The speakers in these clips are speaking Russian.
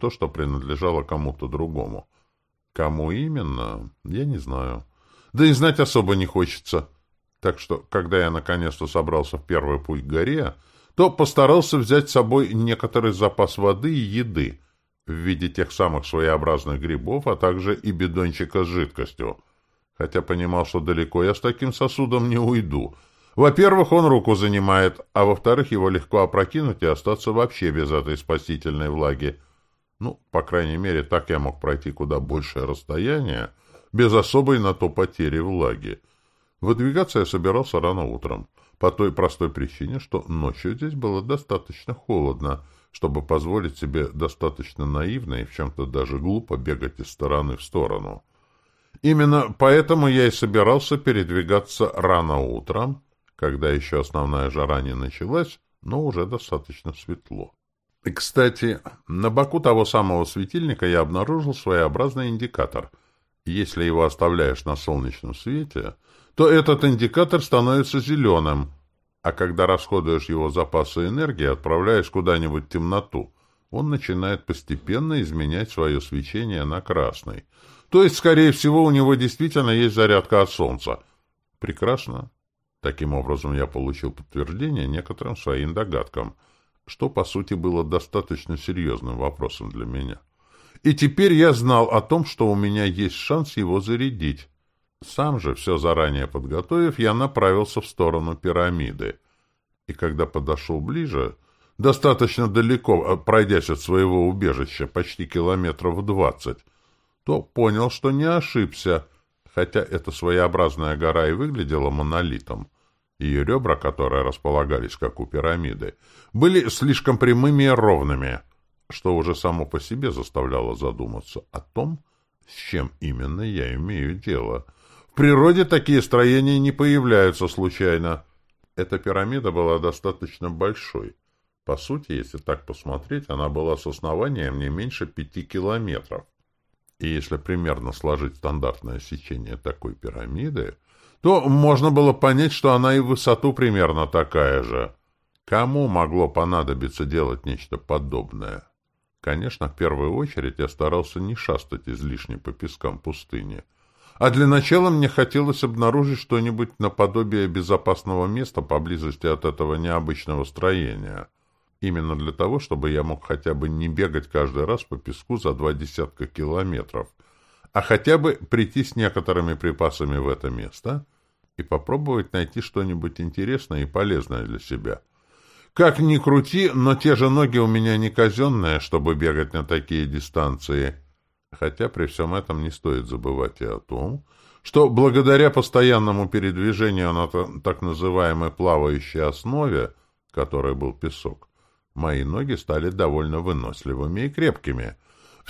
то, что принадлежало кому-то другому. Кому именно, я не знаю. Да и знать особо не хочется. Так что, когда я наконец-то собрался в первый путь к горе, то постарался взять с собой некоторый запас воды и еды в виде тех самых своеобразных грибов, а также и бидончика с жидкостью. Хотя понимал, что далеко я с таким сосудом не уйду. Во-первых, он руку занимает, а во-вторых, его легко опрокинуть и остаться вообще без этой спасительной влаги. Ну, по крайней мере, так я мог пройти куда большее расстояние, без особой на то потери влаги. Выдвигаться я собирался рано утром, по той простой причине, что ночью здесь было достаточно холодно, чтобы позволить себе достаточно наивно и в чем-то даже глупо бегать из стороны в сторону. Именно поэтому я и собирался передвигаться рано утром, когда еще основная жара не началась, но уже достаточно светло. Кстати, на боку того самого светильника я обнаружил своеобразный индикатор. Если его оставляешь на солнечном свете, то этот индикатор становится зеленым, а когда расходуешь его запасы энергии, отправляешь куда-нибудь в темноту, он начинает постепенно изменять свое свечение на красный. То есть, скорее всего, у него действительно есть зарядка от солнца. Прекрасно. Таким образом, я получил подтверждение некоторым своим догадкам, что, по сути, было достаточно серьезным вопросом для меня. И теперь я знал о том, что у меня есть шанс его зарядить. Сам же, все заранее подготовив, я направился в сторону пирамиды. И когда подошел ближе, достаточно далеко, а, пройдясь от своего убежища почти километров двадцать, то понял, что не ошибся, хотя эта своеобразная гора и выглядела монолитом. Ее ребра, которые располагались как у пирамиды, были слишком прямыми и ровными, что уже само по себе заставляло задуматься о том, с чем именно я имею дело — в природе такие строения не появляются случайно. Эта пирамида была достаточно большой. По сути, если так посмотреть, она была с основанием не меньше пяти километров. И если примерно сложить стандартное сечение такой пирамиды, то можно было понять, что она и в высоту примерно такая же. Кому могло понадобиться делать нечто подобное? Конечно, в первую очередь я старался не шастать излишне по пескам пустыни — а для начала мне хотелось обнаружить что-нибудь наподобие безопасного места поблизости от этого необычного строения. Именно для того, чтобы я мог хотя бы не бегать каждый раз по песку за два десятка километров, а хотя бы прийти с некоторыми припасами в это место и попробовать найти что-нибудь интересное и полезное для себя. Как ни крути, но те же ноги у меня не казенные, чтобы бегать на такие дистанции — Хотя при всем этом не стоит забывать и о том, что благодаря постоянному передвижению на так называемой плавающей основе, которой был песок, мои ноги стали довольно выносливыми и крепкими.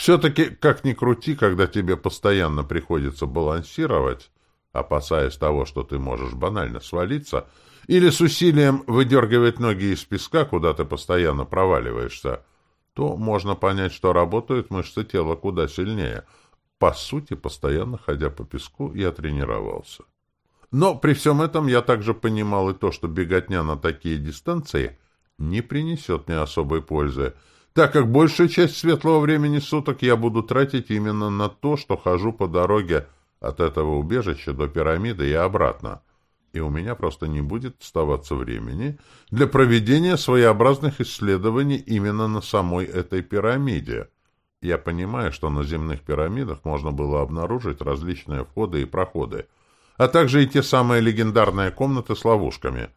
Все-таки, как ни крути, когда тебе постоянно приходится балансировать, опасаясь того, что ты можешь банально свалиться, или с усилием выдергивать ноги из песка, куда ты постоянно проваливаешься, то можно понять, что работают мышцы тела куда сильнее. По сути, постоянно ходя по песку, я тренировался. Но при всем этом я также понимал и то, что беготня на такие дистанции не принесет мне особой пользы, так как большую часть светлого времени суток я буду тратить именно на то, что хожу по дороге от этого убежища до пирамиды и обратно и у меня просто не будет оставаться времени для проведения своеобразных исследований именно на самой этой пирамиде. Я понимаю, что на земных пирамидах можно было обнаружить различные входы и проходы, а также и те самые легендарные комнаты с ловушками.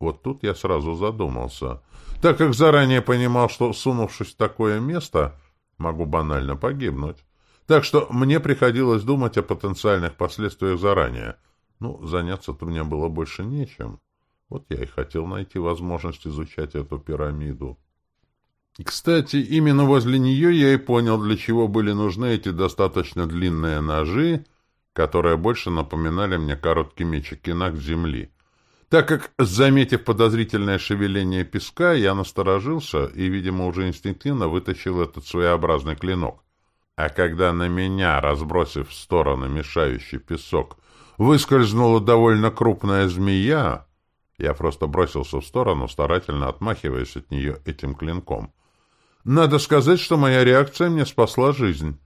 Вот тут я сразу задумался, так как заранее понимал, что, сунувшись в такое место, могу банально погибнуть. Так что мне приходилось думать о потенциальных последствиях заранее — ну, заняться-то мне было больше нечем. Вот я и хотел найти возможность изучать эту пирамиду. Кстати, именно возле нее я и понял, для чего были нужны эти достаточно длинные ножи, которые больше напоминали мне короткий меч кинак земли. Так как, заметив подозрительное шевеление песка, я насторожился и, видимо, уже инстинктивно вытащил этот своеобразный клинок. А когда на меня, разбросив в стороны мешающий песок, выскользнула довольно крупная змея. Я просто бросился в сторону, старательно отмахиваясь от нее этим клинком. Надо сказать, что моя реакция мне спасла жизнь.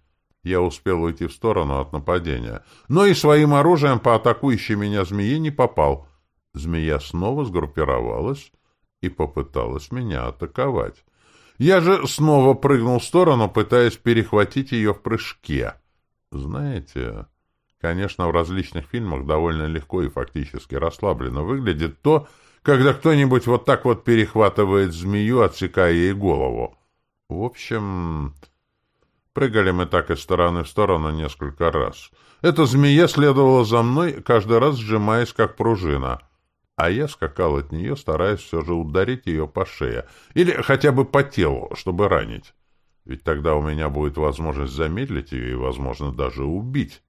Я успел уйти в сторону от нападения, но и своим оружием по атакующей меня змее не попал. Змея снова сгруппировалась и попыталась меня атаковать. Я же снова прыгнул в сторону, пытаясь перехватить ее в прыжке. Знаете, конечно, в различных фильмах довольно легко и фактически расслабленно выглядит то, когда кто-нибудь вот так вот перехватывает змею, отсекая ей голову. В общем, прыгали мы так из стороны в сторону несколько раз. Эта змея следовала за мной, каждый раз сжимаясь, как пружина. А я скакал от нее, стараясь все же ударить ее по шее. Или хотя бы по телу, чтобы ранить. Ведь тогда у меня будет возможность замедлить ее и, возможно, даже убить.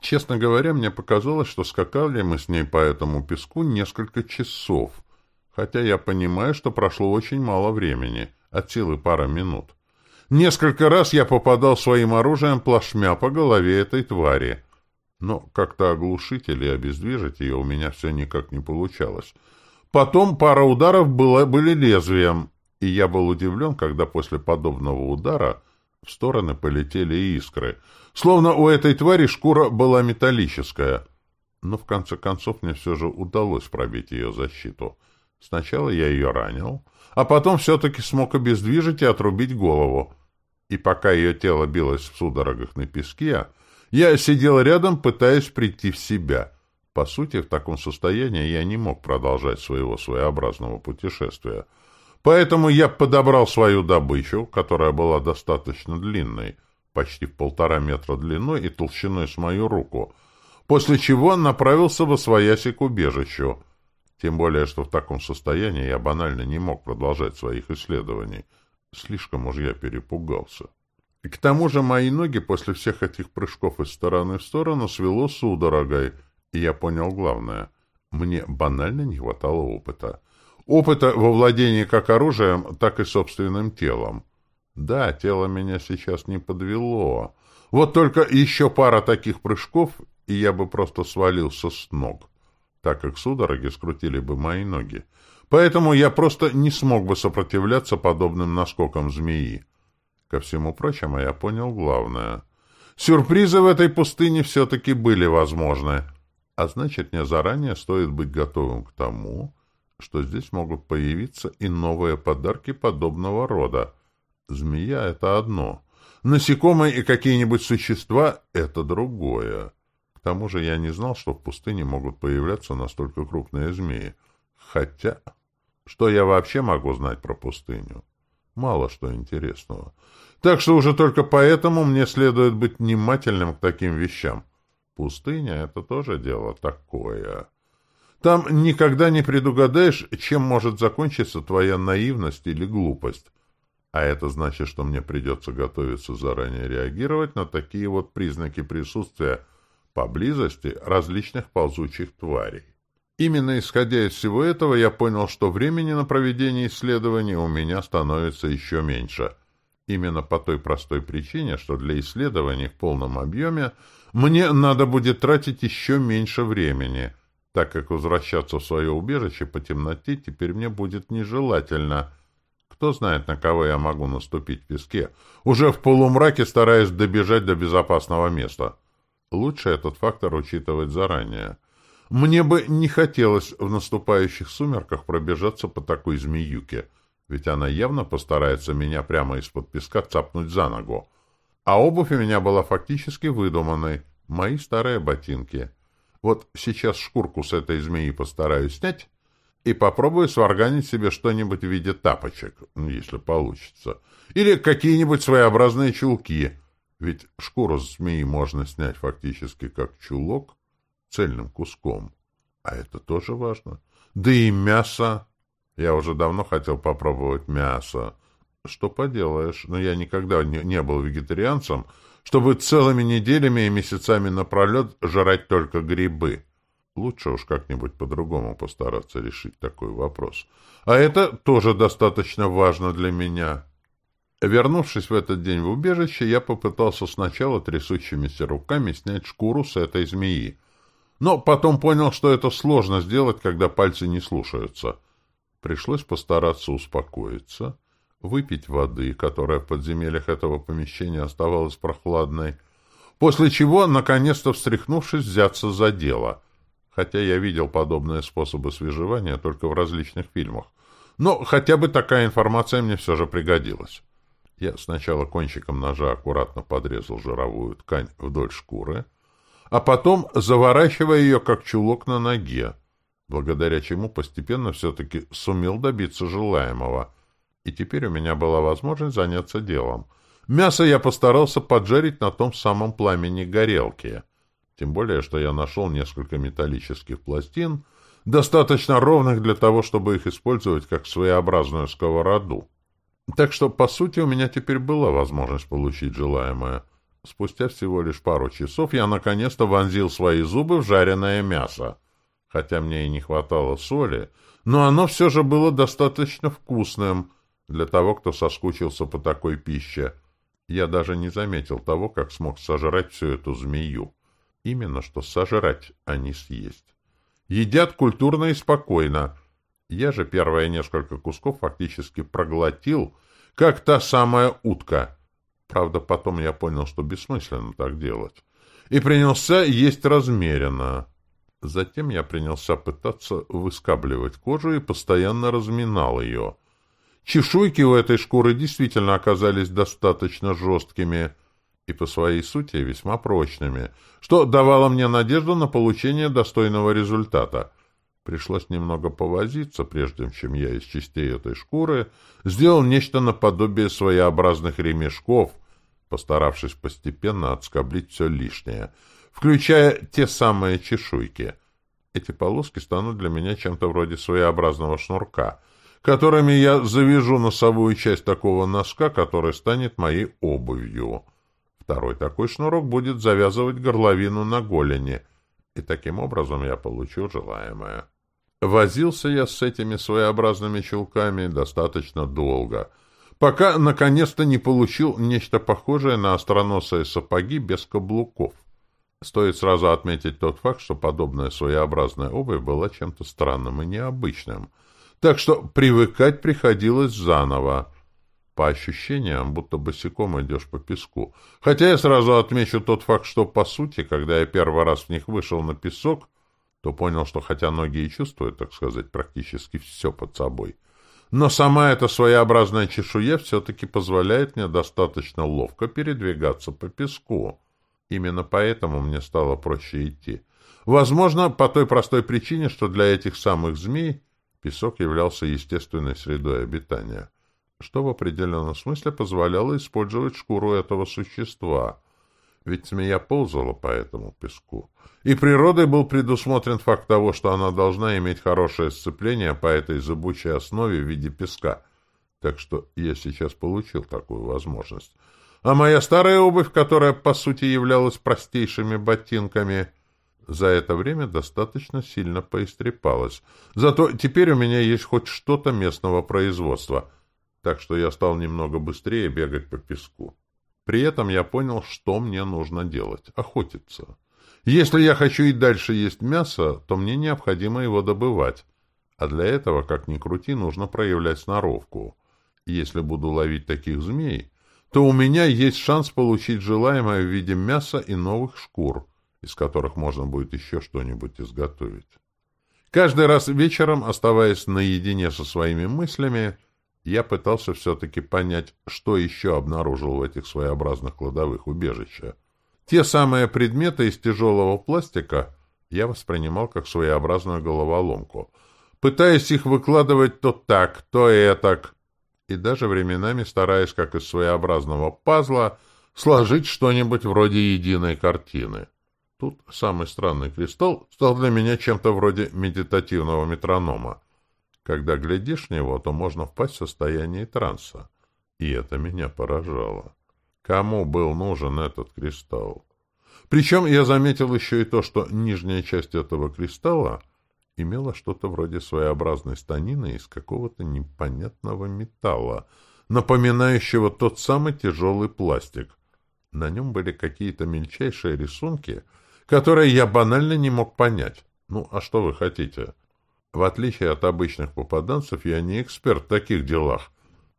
Честно говоря, мне показалось, что скакали мы с ней по этому песку несколько часов, хотя я понимаю, что прошло очень мало времени, от силы пара минут. Несколько раз я попадал своим оружием плашмя по голове этой твари, но как-то оглушить или обездвижить ее у меня все никак не получалось. Потом пара ударов было, были лезвием, и я был удивлен, когда после подобного удара в стороны полетели искры — Словно у этой твари шкура была металлическая. Но в конце концов мне все же удалось пробить ее защиту. Сначала я ее ранил, а потом все-таки смог обездвижить и отрубить голову. И пока ее тело билось в судорогах на песке, я сидел рядом, пытаясь прийти в себя. По сути, в таком состоянии я не мог продолжать своего своеобразного путешествия. Поэтому я подобрал свою добычу, которая была достаточно длинной, почти в полтора метра длиной и толщиной с мою руку, после чего направился во свояси к убежищу. Тем более, что в таком состоянии я банально не мог продолжать своих исследований. Слишком уж я перепугался. К тому же мои ноги после всех этих прыжков из стороны в сторону свело судорогой, и я понял главное. Мне банально не хватало опыта. Опыта во владении как оружием, так и собственным телом. Да, тело меня сейчас не подвело. Вот только еще пара таких прыжков, и я бы просто свалился с ног, так как судороги скрутили бы мои ноги. Поэтому я просто не смог бы сопротивляться подобным наскокам змеи. Ко всему прочему, я понял главное. Сюрпризы в этой пустыне все-таки были возможны. А значит, мне заранее стоит быть готовым к тому, что здесь могут появиться и новые подарки подобного рода — Змея — это одно. Насекомые и какие-нибудь существа — это другое. К тому же я не знал, что в пустыне могут появляться настолько крупные змеи. Хотя, что я вообще могу знать про пустыню? Мало что интересного. Так что уже только поэтому мне следует быть внимательным к таким вещам. Пустыня — это тоже дело такое. Там никогда не предугадаешь, чем может закончиться твоя наивность или глупость. А это значит, что мне придется готовиться заранее реагировать на такие вот признаки присутствия поблизости различных ползучих тварей. Именно исходя из всего этого, я понял, что времени на проведение исследований у меня становится еще меньше. Именно по той простой причине, что для исследований в полном объеме мне надо будет тратить еще меньше времени, так как возвращаться в свое убежище по темноте теперь мне будет нежелательно – кто знает, на кого я могу наступить в песке, уже в полумраке стараясь добежать до безопасного места. Лучше этот фактор учитывать заранее. Мне бы не хотелось в наступающих сумерках пробежаться по такой змеюке, ведь она явно постарается меня прямо из-под песка цапнуть за ногу. А обувь у меня была фактически выдуманной, мои старые ботинки. Вот сейчас шкурку с этой змеи постараюсь снять, и попробую сварганить себе что-нибудь в виде тапочек, если получится. Или какие-нибудь своеобразные чулки. Ведь шкуру змеи можно снять фактически как чулок цельным куском. А это тоже важно. Да и мясо. Я уже давно хотел попробовать мясо. Что поделаешь, но я никогда не, не был вегетарианцем, чтобы целыми неделями и месяцами напролет жрать только грибы. Лучше уж как-нибудь по-другому постараться решить такой вопрос. А это тоже достаточно важно для меня. Вернувшись в этот день в убежище, я попытался сначала трясущимися руками снять шкуру с этой змеи. Но потом понял, что это сложно сделать, когда пальцы не слушаются. Пришлось постараться успокоиться, выпить воды, которая в подземельях этого помещения оставалась прохладной, после чего, наконец-то встряхнувшись, взяться за дело. Хотя я видел подобные способы свежевания только в различных фильмах. Но хотя бы такая информация мне все же пригодилась. Я сначала кончиком ножа аккуратно подрезал жировую ткань вдоль шкуры, а потом заворачивая ее как чулок на ноге, благодаря чему постепенно все-таки сумел добиться желаемого. И теперь у меня была возможность заняться делом. Мясо я постарался поджарить на том самом пламени горелки. Тем более, что я нашел несколько металлических пластин, достаточно ровных для того, чтобы их использовать как своеобразную сковороду. Так что, по сути, у меня теперь была возможность получить желаемое. Спустя всего лишь пару часов я наконец-то вонзил свои зубы в жареное мясо. Хотя мне и не хватало соли, но оно все же было достаточно вкусным для того, кто соскучился по такой пище. Я даже не заметил того, как смог сожрать всю эту змею. Именно что сожрать, а не съесть. Едят культурно и спокойно. Я же первые несколько кусков фактически проглотил, как та самая утка. Правда, потом я понял, что бессмысленно так делать. И принялся есть размеренно. Затем я принялся пытаться выскабливать кожу и постоянно разминал ее. Чешуйки у этой шкуры действительно оказались достаточно жесткими — и по своей сути весьма прочными, что давало мне надежду на получение достойного результата. Пришлось немного повозиться, прежде чем я из частей этой шкуры сделал нечто наподобие своеобразных ремешков, постаравшись постепенно отскоблить все лишнее, включая те самые чешуйки. Эти полоски станут для меня чем-то вроде своеобразного шнурка, которыми я завяжу носовую часть такого носка, который станет моей обувью. Второй такой шнурок будет завязывать горловину на голени, и таким образом я получу желаемое. Возился я с этими своеобразными чулками достаточно долго, пока наконец-то не получил нечто похожее на остроносые сапоги без каблуков. Стоит сразу отметить тот факт, что подобная своеобразная обувь была чем-то странным и необычным, так что привыкать приходилось заново. По ощущениям, будто босиком идешь по песку. Хотя я сразу отмечу тот факт, что, по сути, когда я первый раз в них вышел на песок, то понял, что хотя ноги и чувствуют, так сказать, практически все под собой, но сама эта своеобразная чешуя все-таки позволяет мне достаточно ловко передвигаться по песку. Именно поэтому мне стало проще идти. Возможно, по той простой причине, что для этих самых змей песок являлся естественной средой обитания что в определенном смысле позволяло использовать шкуру этого существа. Ведь змея ползала по этому песку. И природой был предусмотрен факт того, что она должна иметь хорошее сцепление по этой зыбучей основе в виде песка. Так что я сейчас получил такую возможность. А моя старая обувь, которая по сути являлась простейшими ботинками, за это время достаточно сильно поистрепалась. Зато теперь у меня есть хоть что-то местного производства — так что я стал немного быстрее бегать по песку. При этом я понял, что мне нужно делать — охотиться. Если я хочу и дальше есть мясо, то мне необходимо его добывать. А для этого, как ни крути, нужно проявлять сноровку. Если буду ловить таких змей, то у меня есть шанс получить желаемое в виде мяса и новых шкур, из которых можно будет еще что-нибудь изготовить. Каждый раз вечером, оставаясь наедине со своими мыслями, я пытался все-таки понять, что еще обнаружил в этих своеобразных кладовых убежища. Те самые предметы из тяжелого пластика я воспринимал как своеобразную головоломку, пытаясь их выкладывать то так, то этак, и даже временами стараясь, как из своеобразного пазла, сложить что-нибудь вроде единой картины. Тут самый странный кристалл стал для меня чем-то вроде медитативного метронома. Когда глядишь в него, то можно впасть в состояние транса. И это меня поражало. Кому был нужен этот кристалл? Причем я заметил еще и то, что нижняя часть этого кристалла имела что-то вроде своеобразной станины из какого-то непонятного металла, напоминающего тот самый тяжелый пластик. На нем были какие-то мельчайшие рисунки, которые я банально не мог понять. Ну, а что вы хотите? В отличие от обычных попаданцев, я не эксперт в таких делах.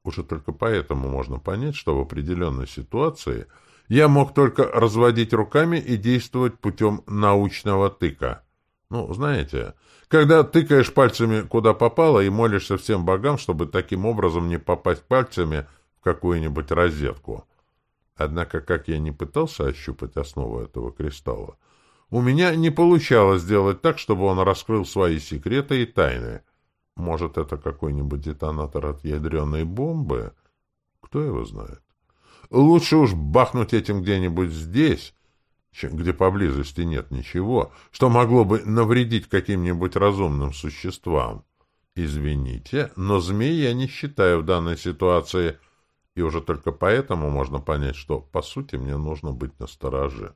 Уже только поэтому можно понять, что в определенной ситуации я мог только разводить руками и действовать путем научного тыка. Ну, знаете, когда тыкаешь пальцами куда попало и молишься всем богам, чтобы таким образом не попасть пальцами в какую-нибудь розетку. Однако, как я не пытался ощупать основу этого кристалла, у меня не получалось сделать так, чтобы он раскрыл свои секреты и тайны. Может, это какой-нибудь детонатор от ядреной бомбы? Кто его знает? Лучше уж бахнуть этим где-нибудь здесь, где поблизости нет ничего, что могло бы навредить каким-нибудь разумным существам. Извините, но змей я не считаю в данной ситуации, и уже только поэтому можно понять, что, по сути, мне нужно быть настороже.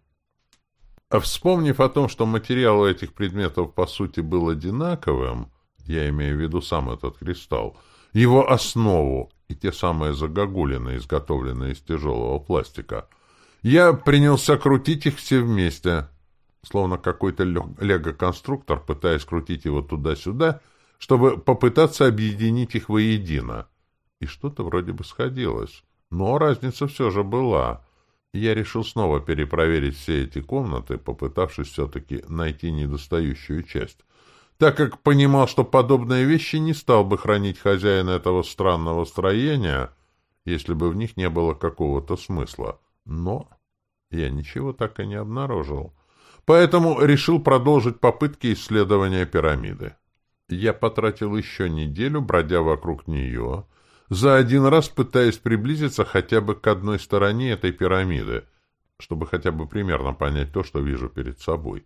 А вспомнив о том, что материал у этих предметов, по сути, был одинаковым, я имею в виду сам этот кристалл, его основу и те самые загогулины, изготовленные из тяжелого пластика — я принялся крутить их все вместе, словно какой-то лего-конструктор, пытаясь крутить его туда-сюда, чтобы попытаться объединить их воедино. И что-то вроде бы сходилось. Но разница все же была. Я решил снова перепроверить все эти комнаты, попытавшись все-таки найти недостающую часть, так как понимал, что подобные вещи не стал бы хранить хозяин этого странного строения, если бы в них не было какого-то смысла. Но я ничего так и не обнаружил. Поэтому решил продолжить попытки исследования пирамиды. Я потратил еще неделю, бродя вокруг нее, за один раз пытаясь приблизиться хотя бы к одной стороне этой пирамиды, чтобы хотя бы примерно понять то, что вижу перед собой.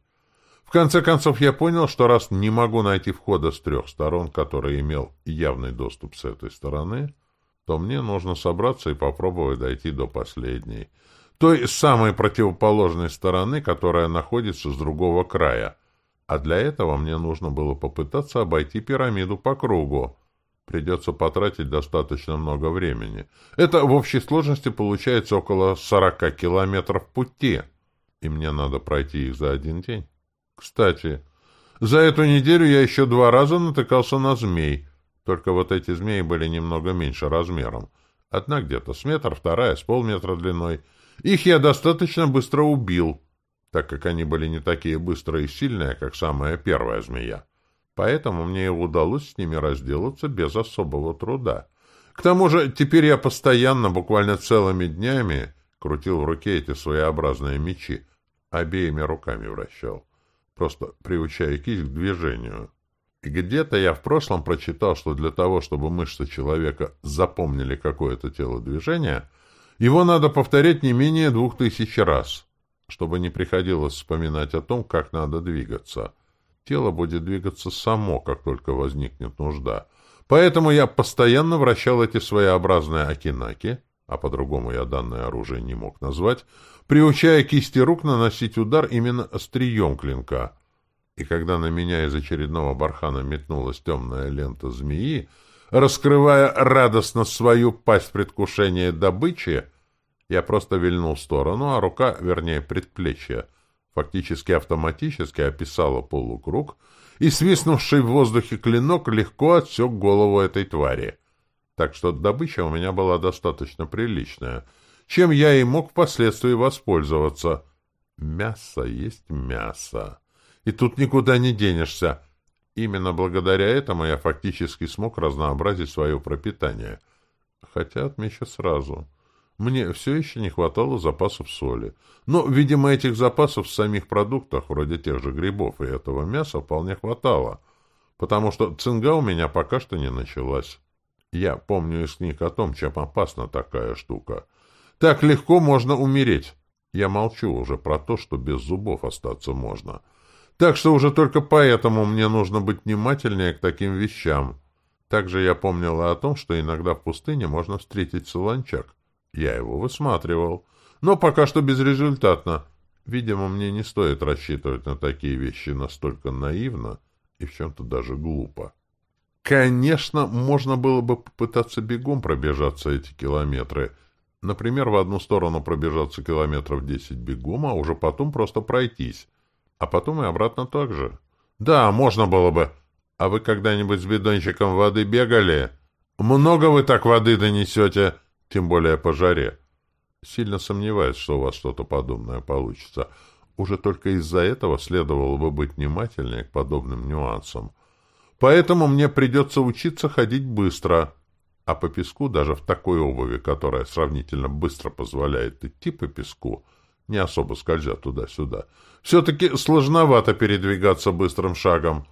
В конце концов, я понял, что раз не могу найти входа с трех сторон, который имел явный доступ с этой стороны, то мне нужно собраться и попробовать дойти до последней, той самой противоположной стороны, которая находится с другого края. А для этого мне нужно было попытаться обойти пирамиду по кругу. Придется потратить достаточно много времени. Это в общей сложности получается около 40 километров пути, и мне надо пройти их за один день. Кстати, за эту неделю я еще два раза натыкался на змей, только вот эти змеи были немного меньше размером. Одна где-то с метр, вторая с полметра длиной. Их я достаточно быстро убил, так как они были не такие быстрые и сильные, как самая первая змея. Поэтому мне удалось с ними разделаться без особого труда. К тому же теперь я постоянно, буквально целыми днями, крутил в руке эти своеобразные мечи, обеими руками вращал, просто приучая кисть к движению. Где-то я в прошлом прочитал, что для того, чтобы мышцы человека запомнили какое-то телодвижение, его надо повторять не менее двух тысяч раз, чтобы не приходилось вспоминать о том, как надо двигаться. Тело будет двигаться само, как только возникнет нужда. Поэтому я постоянно вращал эти своеобразные акинаки, а по-другому я данное оружие не мог назвать, приучая кисти рук наносить удар именно острием клинка — и когда на меня из очередного бархана метнулась темная лента змеи, раскрывая радостно свою пасть предвкушения добычи, я просто вильнул в сторону, а рука, вернее, предплечье, фактически автоматически описала полукруг, и свистнувший в воздухе клинок легко отсек голову этой твари. Так что добыча у меня была достаточно приличная, чем я и мог впоследствии воспользоваться. Мясо есть мясо и тут никуда не денешься. Именно благодаря этому я фактически смог разнообразить свое пропитание. Хотя отмечу сразу. Мне все еще не хватало запасов соли. Но, видимо, этих запасов в самих продуктах, вроде тех же грибов и этого мяса, вполне хватало, потому что цинга у меня пока что не началась. Я помню из книг о том, чем опасна такая штука. Так легко можно умереть. Я молчу уже про то, что без зубов остаться можно. — так что уже только поэтому мне нужно быть внимательнее к таким вещам. Также я помнила о том, что иногда в пустыне можно встретить солончак. Я его высматривал, но пока что безрезультатно. Видимо, мне не стоит рассчитывать на такие вещи настолько наивно и в чем-то даже глупо. Конечно, можно было бы попытаться бегом пробежаться эти километры. Например, в одну сторону пробежаться километров десять бегом, а уже потом просто пройтись а потом и обратно так же. Да, можно было бы. А вы когда-нибудь с бидончиком воды бегали? Много вы так воды донесете, тем более по жаре. Сильно сомневаюсь, что у вас что-то подобное получится. Уже только из-за этого следовало бы быть внимательнее к подобным нюансам. Поэтому мне придется учиться ходить быстро. А по песку, даже в такой обуви, которая сравнительно быстро позволяет идти по песку, не особо скользя туда-сюда, все-таки сложновато передвигаться быстрым шагом.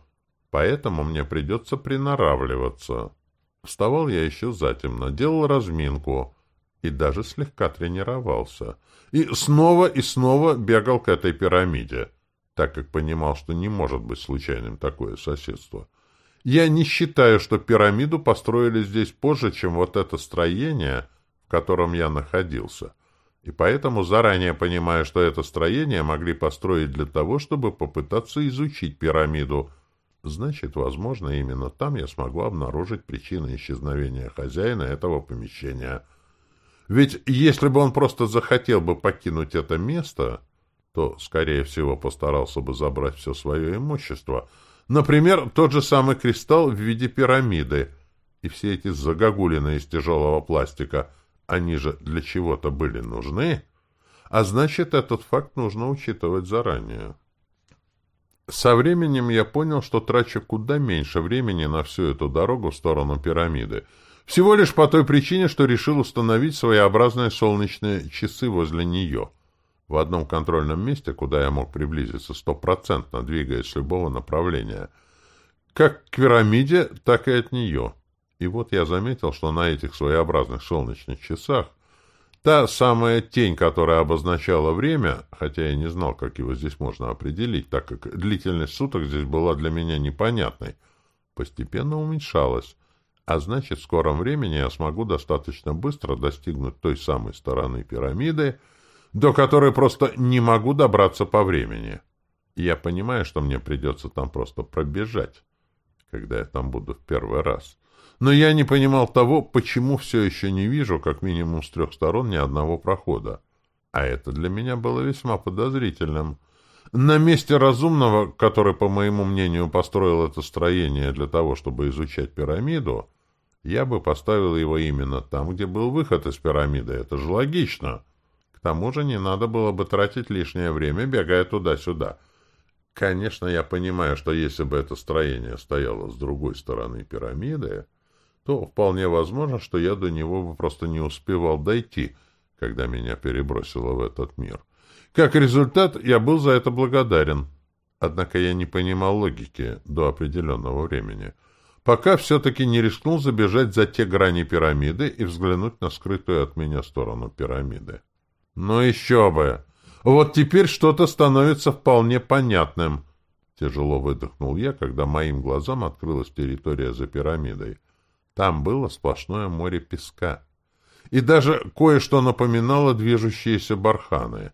Поэтому мне придется приноравливаться. Вставал я еще затемно, делал разминку и даже слегка тренировался. И снова и снова бегал к этой пирамиде, так как понимал, что не может быть случайным такое соседство. Я не считаю, что пирамиду построили здесь позже, чем вот это строение, в котором я находился. И поэтому заранее понимаю, что это строение могли построить для того, чтобы попытаться изучить пирамиду. Значит, возможно, именно там я смогу обнаружить причины исчезновения хозяина этого помещения. Ведь если бы он просто захотел бы покинуть это место, то, скорее всего, постарался бы забрать все свое имущество — Например, тот же самый кристалл в виде пирамиды. И все эти загогулины из тяжелого пластика, они же для чего-то были нужны. А значит, этот факт нужно учитывать заранее. Со временем я понял, что трачу куда меньше времени на всю эту дорогу в сторону пирамиды. Всего лишь по той причине, что решил установить своеобразные солнечные часы возле нее — в одном контрольном месте, куда я мог приблизиться стопроцентно, двигаясь с любого направления, как к пирамиде, так и от нее. И вот я заметил, что на этих своеобразных солнечных часах та самая тень, которая обозначала время, хотя я не знал, как его здесь можно определить, так как длительность суток здесь была для меня непонятной, постепенно уменьшалась, а значит, в скором времени я смогу достаточно быстро достигнуть той самой стороны пирамиды, до которой просто не могу добраться по времени. Я понимаю, что мне придется там просто пробежать, когда я там буду в первый раз. Но я не понимал того, почему все еще не вижу как минимум с трех сторон ни одного прохода. А это для меня было весьма подозрительным. На месте разумного, который, по моему мнению, построил это строение для того, чтобы изучать пирамиду, я бы поставил его именно там, где был выход из пирамиды. Это же логично. К тому же не надо было бы тратить лишнее время, бегая туда-сюда. Конечно, я понимаю, что если бы это строение стояло с другой стороны пирамиды, то вполне возможно, что я до него бы просто не успевал дойти, когда меня перебросило в этот мир. Как результат, я был за это благодарен. Однако я не понимал логики до определенного времени, пока все-таки не рискнул забежать за те грани пирамиды и взглянуть на скрытую от меня сторону пирамиды. Ну еще бы! Вот теперь что-то становится вполне понятным. Тяжело выдохнул я, когда моим глазам открылась территория за пирамидой. Там было сплошное море песка. И даже кое-что напоминало движущиеся барханы.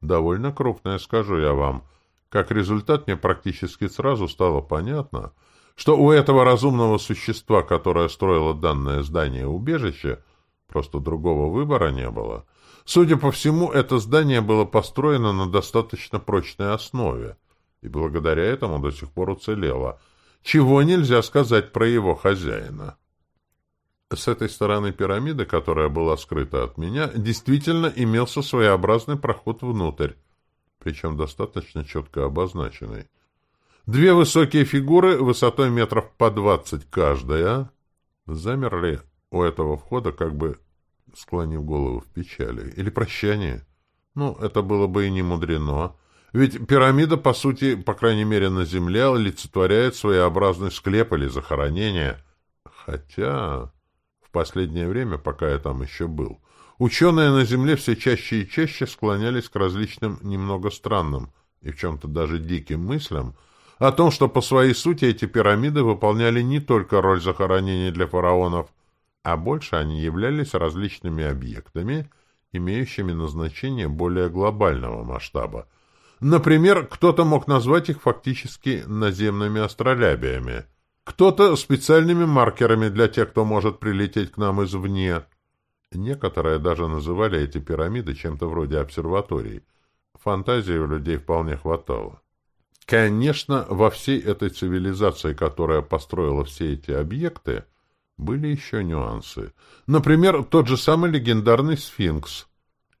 Довольно крупное, скажу я вам. Как результат, мне практически сразу стало понятно, что у этого разумного существа, которое строило данное здание-убежище, просто другого выбора не было — Судя по всему, это здание было построено на достаточно прочной основе, и благодаря этому до сих пор уцелело, чего нельзя сказать про его хозяина. С этой стороны пирамиды, которая была скрыта от меня, действительно имелся своеобразный проход внутрь, причем достаточно четко обозначенный. Две высокие фигуры, высотой метров по двадцать каждая, замерли у этого входа как бы склонив голову в печали. Или прощание. Ну, это было бы и не мудрено. Ведь пирамида, по сути, по крайней мере на Земле, олицетворяет своеобразный склеп или захоронение. Хотя в последнее время, пока я там еще был, ученые на Земле все чаще и чаще склонялись к различным немного странным и в чем-то даже диким мыслям о том, что по своей сути эти пирамиды выполняли не только роль захоронений для фараонов, а больше они являлись различными объектами, имеющими назначение более глобального масштаба. Например, кто-то мог назвать их фактически наземными астролябиями, кто-то специальными маркерами для тех, кто может прилететь к нам извне. Некоторые даже называли эти пирамиды чем-то вроде обсерваторий. Фантазии у людей вполне хватало. Конечно, во всей этой цивилизации, которая построила все эти объекты, Были еще нюансы. Например, тот же самый легендарный сфинкс.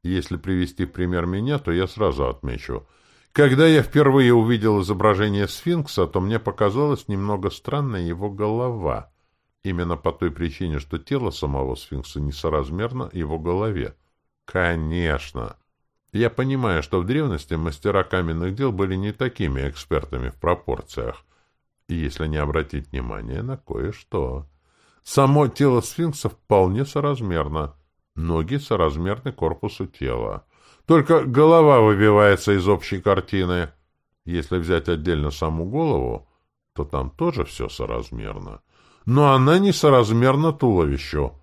Если привести пример меня, то я сразу отмечу. Когда я впервые увидел изображение сфинкса, то мне показалась немного странной его голова. Именно по той причине, что тело самого сфинкса несоразмерно его голове. Конечно! Я понимаю, что в древности мастера каменных дел были не такими экспертами в пропорциях. Если не обратить внимание на кое-что. Само тело сфинкса вполне соразмерно. Ноги соразмерны корпусу тела. Только голова выбивается из общей картины. Если взять отдельно саму голову, то там тоже все соразмерно. Но она не соразмерна туловищу.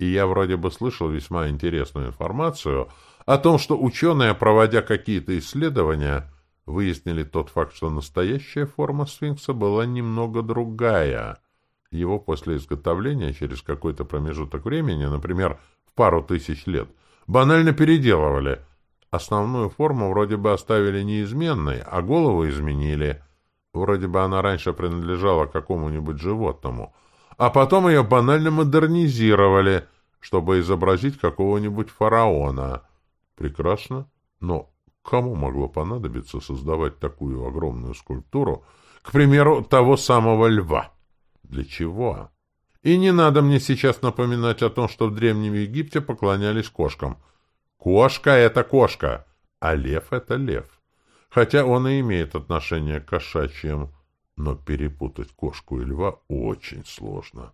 И я вроде бы слышал весьма интересную информацию о том, что ученые, проводя какие-то исследования, выяснили тот факт, что настоящая форма сфинкса была немного другая. Его после изготовления через какой-то промежуток времени, например, в пару тысяч лет, банально переделывали. Основную форму вроде бы оставили неизменной, а голову изменили. Вроде бы она раньше принадлежала какому-нибудь животному, а потом ее банально модернизировали, чтобы изобразить какого-нибудь фараона. Прекрасно, но Кому могло понадобиться создавать такую огромную скульптуру, к примеру, того самого льва? Для чего? И не надо мне сейчас напоминать о том, что в Древнем Египте поклонялись кошкам. Кошка — это кошка, а лев — это лев. Хотя он и имеет отношение к кошачьим, но перепутать кошку и льва очень сложно.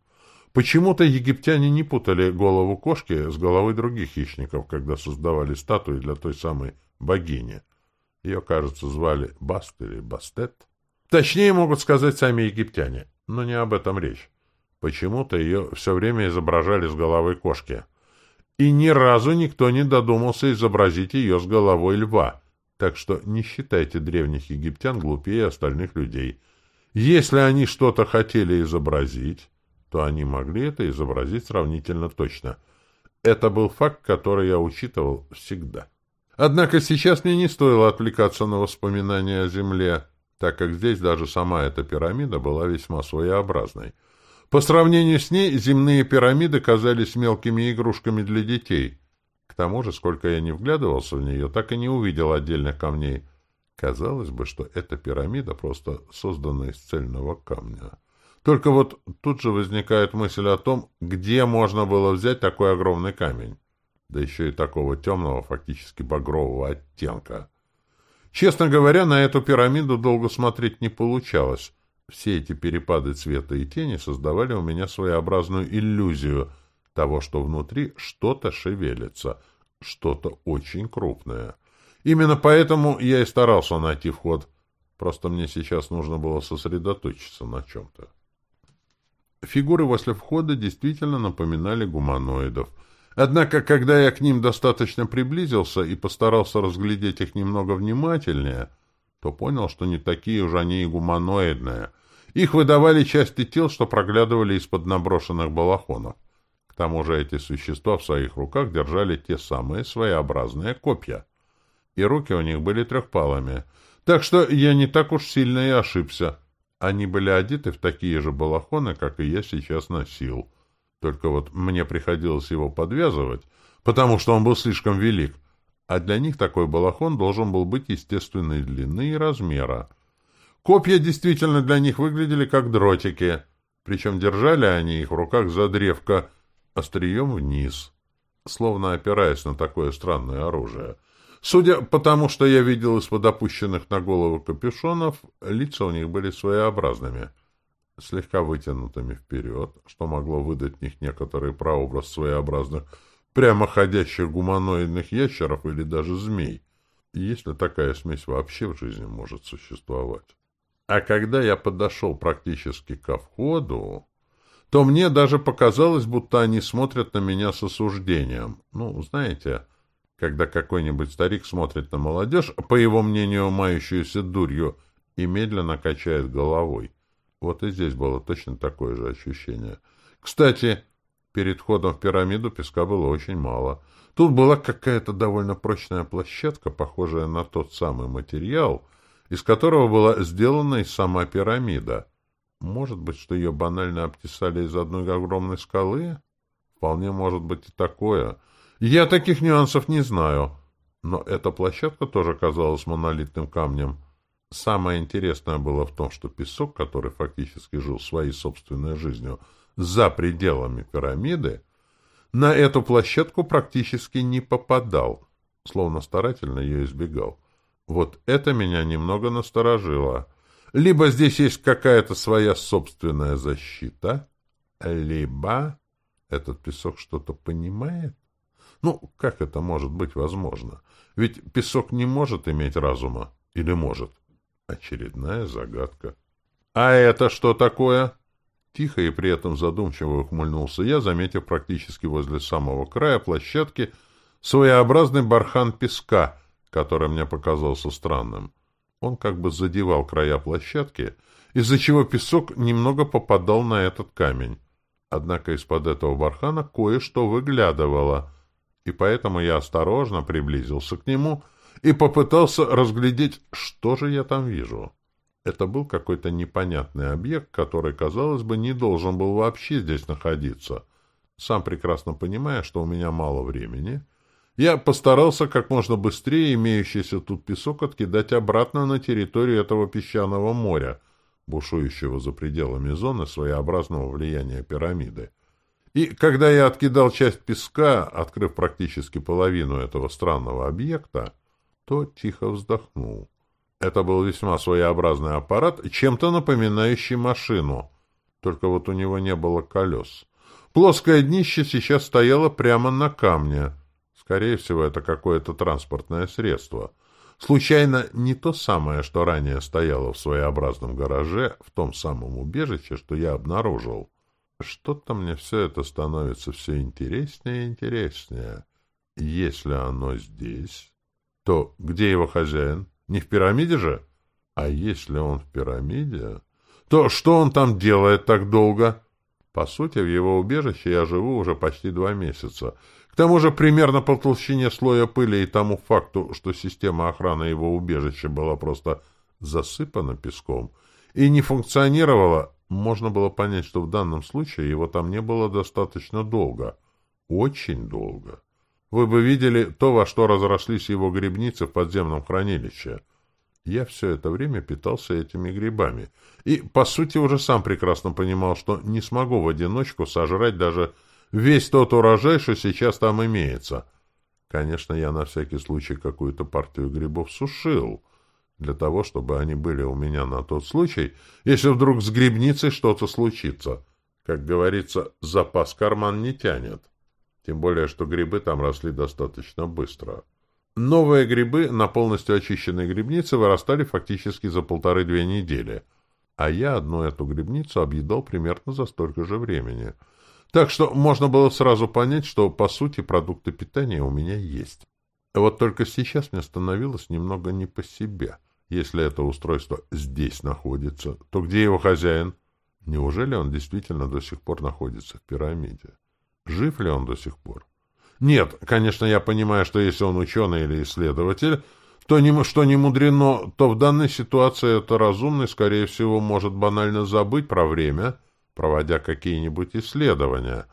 Почему-то египтяне не путали голову кошки с головой других хищников, когда создавали статуи для той самой богини. Ее, кажется, звали Баст или Бастет. Точнее, могут сказать сами египтяне, но не об этом речь. Почему-то ее все время изображали с головой кошки. И ни разу никто не додумался изобразить ее с головой льва. Так что не считайте древних египтян глупее остальных людей. Если они что-то хотели изобразить, то они могли это изобразить сравнительно точно. Это был факт, который я учитывал всегда. Однако сейчас мне не стоило отвлекаться на воспоминания о Земле, так как здесь даже сама эта пирамида была весьма своеобразной. По сравнению с ней земные пирамиды казались мелкими игрушками для детей. К тому же, сколько я не вглядывался в нее, так и не увидел отдельных камней. Казалось бы, что эта пирамида просто создана из цельного камня. Только вот тут же возникает мысль о том, где можно было взять такой огромный камень да еще и такого темного, фактически багрового оттенка. Честно говоря, на эту пирамиду долго смотреть не получалось. Все эти перепады цвета и тени создавали у меня своеобразную иллюзию того, что внутри что-то шевелится, что-то очень крупное. Именно поэтому я и старался найти вход. Просто мне сейчас нужно было сосредоточиться на чем-то. Фигуры возле входа действительно напоминали гуманоидов — Однако, когда я к ним достаточно приблизился и постарался разглядеть их немного внимательнее, то понял, что не такие уж они и гуманоидные. Их выдавали части тел, что проглядывали из-под наброшенных балахонов. К тому же эти существа в своих руках держали те самые своеобразные копья. И руки у них были трехпалыми. Так что я не так уж сильно и ошибся. Они были одеты в такие же балахоны, как и я сейчас носил. Только вот мне приходилось его подвязывать, потому что он был слишком велик, а для них такой балахон должен был быть естественной длины и размера. Копья действительно для них выглядели как дротики, причем держали они их в руках за древко, острием вниз, словно опираясь на такое странное оружие. Судя по тому, что я видел из-под опущенных на голову капюшонов, лица у них были своеобразными — слегка вытянутыми вперед, что могло выдать в них некоторый прообраз своеобразных прямоходящих гуманоидных ящеров или даже змей, если такая смесь вообще в жизни может существовать. А когда я подошел практически ко входу, то мне даже показалось, будто они смотрят на меня с осуждением. Ну, знаете, когда какой-нибудь старик смотрит на молодежь, по его мнению, мающуюся дурью, и медленно качает головой. Вот и здесь было точно такое же ощущение. Кстати, перед входом в пирамиду песка было очень мало. Тут была какая-то довольно прочная площадка, похожая на тот самый материал, из которого была сделана и сама пирамида. Может быть, что ее банально обтесали из одной огромной скалы? Вполне может быть и такое. Я таких нюансов не знаю. Но эта площадка тоже казалась монолитным камнем. Самое интересное было в том, что песок, который фактически жил своей собственной жизнью за пределами пирамиды, на эту площадку практически не попадал, словно старательно ее избегал. Вот это меня немного насторожило. Либо здесь есть какая-то своя собственная защита, либо этот песок что-то понимает. Ну, как это может быть возможно? Ведь песок не может иметь разума. Или может? Очередная загадка. «А это что такое?» Тихо и при этом задумчиво ухмыльнулся я, заметив практически возле самого края площадки своеобразный бархан песка, который мне показался странным. Он как бы задевал края площадки, из-за чего песок немного попадал на этот камень. Однако из-под этого бархана кое-что выглядывало, и поэтому я осторожно приблизился к нему и попытался разглядеть, что же я там вижу. Это был какой-то непонятный объект, который, казалось бы, не должен был вообще здесь находиться. Сам прекрасно понимая, что у меня мало времени, я постарался как можно быстрее имеющийся тут песок откидать обратно на территорию этого песчаного моря, бушующего за пределами зоны своеобразного влияния пирамиды. И когда я откидал часть песка, открыв практически половину этого странного объекта, то тихо вздохнул. Это был весьма своеобразный аппарат, чем-то напоминающий машину. Только вот у него не было колес. Плоское днище сейчас стояло прямо на камне. Скорее всего, это какое-то транспортное средство. Случайно не то самое, что ранее стояло в своеобразном гараже, в том самом убежище, что я обнаружил. Что-то мне все это становится все интереснее и интереснее. Если оно здесь, то где его хозяин? Не в пирамиде же? А если он в пирамиде, то что он там делает так долго? По сути, в его убежище я живу уже почти два месяца. К тому же примерно по толщине слоя пыли и тому факту, что система охраны его убежища была просто засыпана песком и не функционировала, можно было понять, что в данном случае его там не было достаточно долго. Очень долго вы бы видели то, во что разрослись его грибницы в подземном хранилище. Я все это время питался этими грибами. И, по сути, уже сам прекрасно понимал, что не смогу в одиночку сожрать даже весь тот урожай, что сейчас там имеется. Конечно, я на всякий случай какую-то партию грибов сушил, для того, чтобы они были у меня на тот случай, если вдруг с грибницей что-то случится. Как говорится, запас карман не тянет. Тем более, что грибы там росли достаточно быстро. Новые грибы на полностью очищенной грибнице вырастали фактически за полторы-две недели, а я одну эту грибницу объедал примерно за столько же времени. Так что можно было сразу понять, что, по сути, продукты питания у меня есть. Вот только сейчас мне становилось немного не по себе. Если это устройство здесь находится, то где его хозяин? Неужели он действительно до сих пор находится в пирамиде? Жив ли он до сих пор? Нет, конечно, я понимаю, что если он ученый или исследователь, то не, что не мудрено, то в данной ситуации это разумный, скорее всего, может банально забыть про время, проводя какие-нибудь исследования.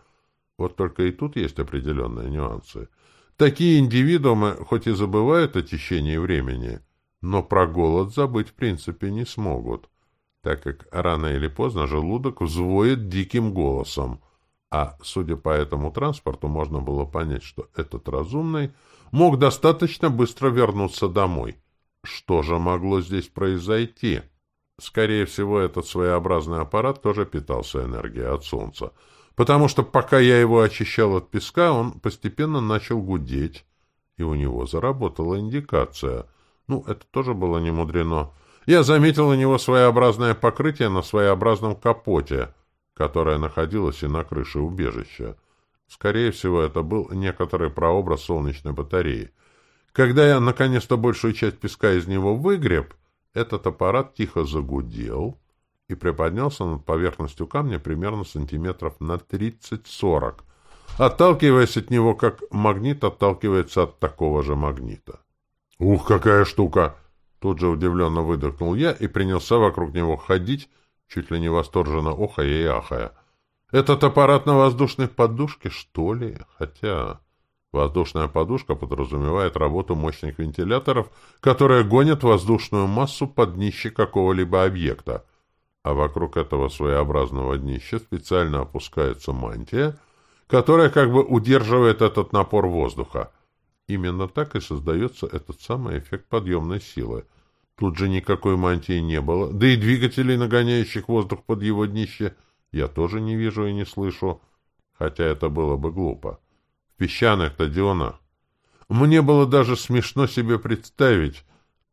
Вот только и тут есть определенные нюансы. Такие индивидуумы хоть и забывают о течении времени, но про голод забыть в принципе не смогут, так как рано или поздно желудок взвоет диким голосом — а, судя по этому транспорту, можно было понять, что этот разумный мог достаточно быстро вернуться домой. Что же могло здесь произойти? Скорее всего, этот своеобразный аппарат тоже питался энергией от солнца, потому что пока я его очищал от песка, он постепенно начал гудеть, и у него заработала индикация. Ну, это тоже было не мудрено. Я заметил у него своеобразное покрытие на своеобразном капоте — которая находилась и на крыше убежища. Скорее всего, это был некоторый прообраз солнечной батареи. Когда я наконец-то большую часть песка из него выгреб, этот аппарат тихо загудел и приподнялся над поверхностью камня примерно сантиметров на 30-40, отталкиваясь от него, как магнит отталкивается от такого же магнита. «Ух, какая штука!» Тут же удивленно выдохнул я и принялся вокруг него ходить, чуть ли не восторженно охая и ахая. «Этот аппарат на воздушной подушке, что ли? Хотя...» Воздушная подушка подразумевает работу мощных вентиляторов, которые гонят воздушную массу под днище какого-либо объекта, а вокруг этого своеобразного днища специально опускается мантия, которая как бы удерживает этот напор воздуха. Именно так и создается этот самый эффект подъемной силы. Тут же никакой мантии не было, да и двигателей, нагоняющих воздух под его днище, я тоже не вижу и не слышу, хотя это было бы глупо песчаных стадионах. Мне было даже смешно себе представить,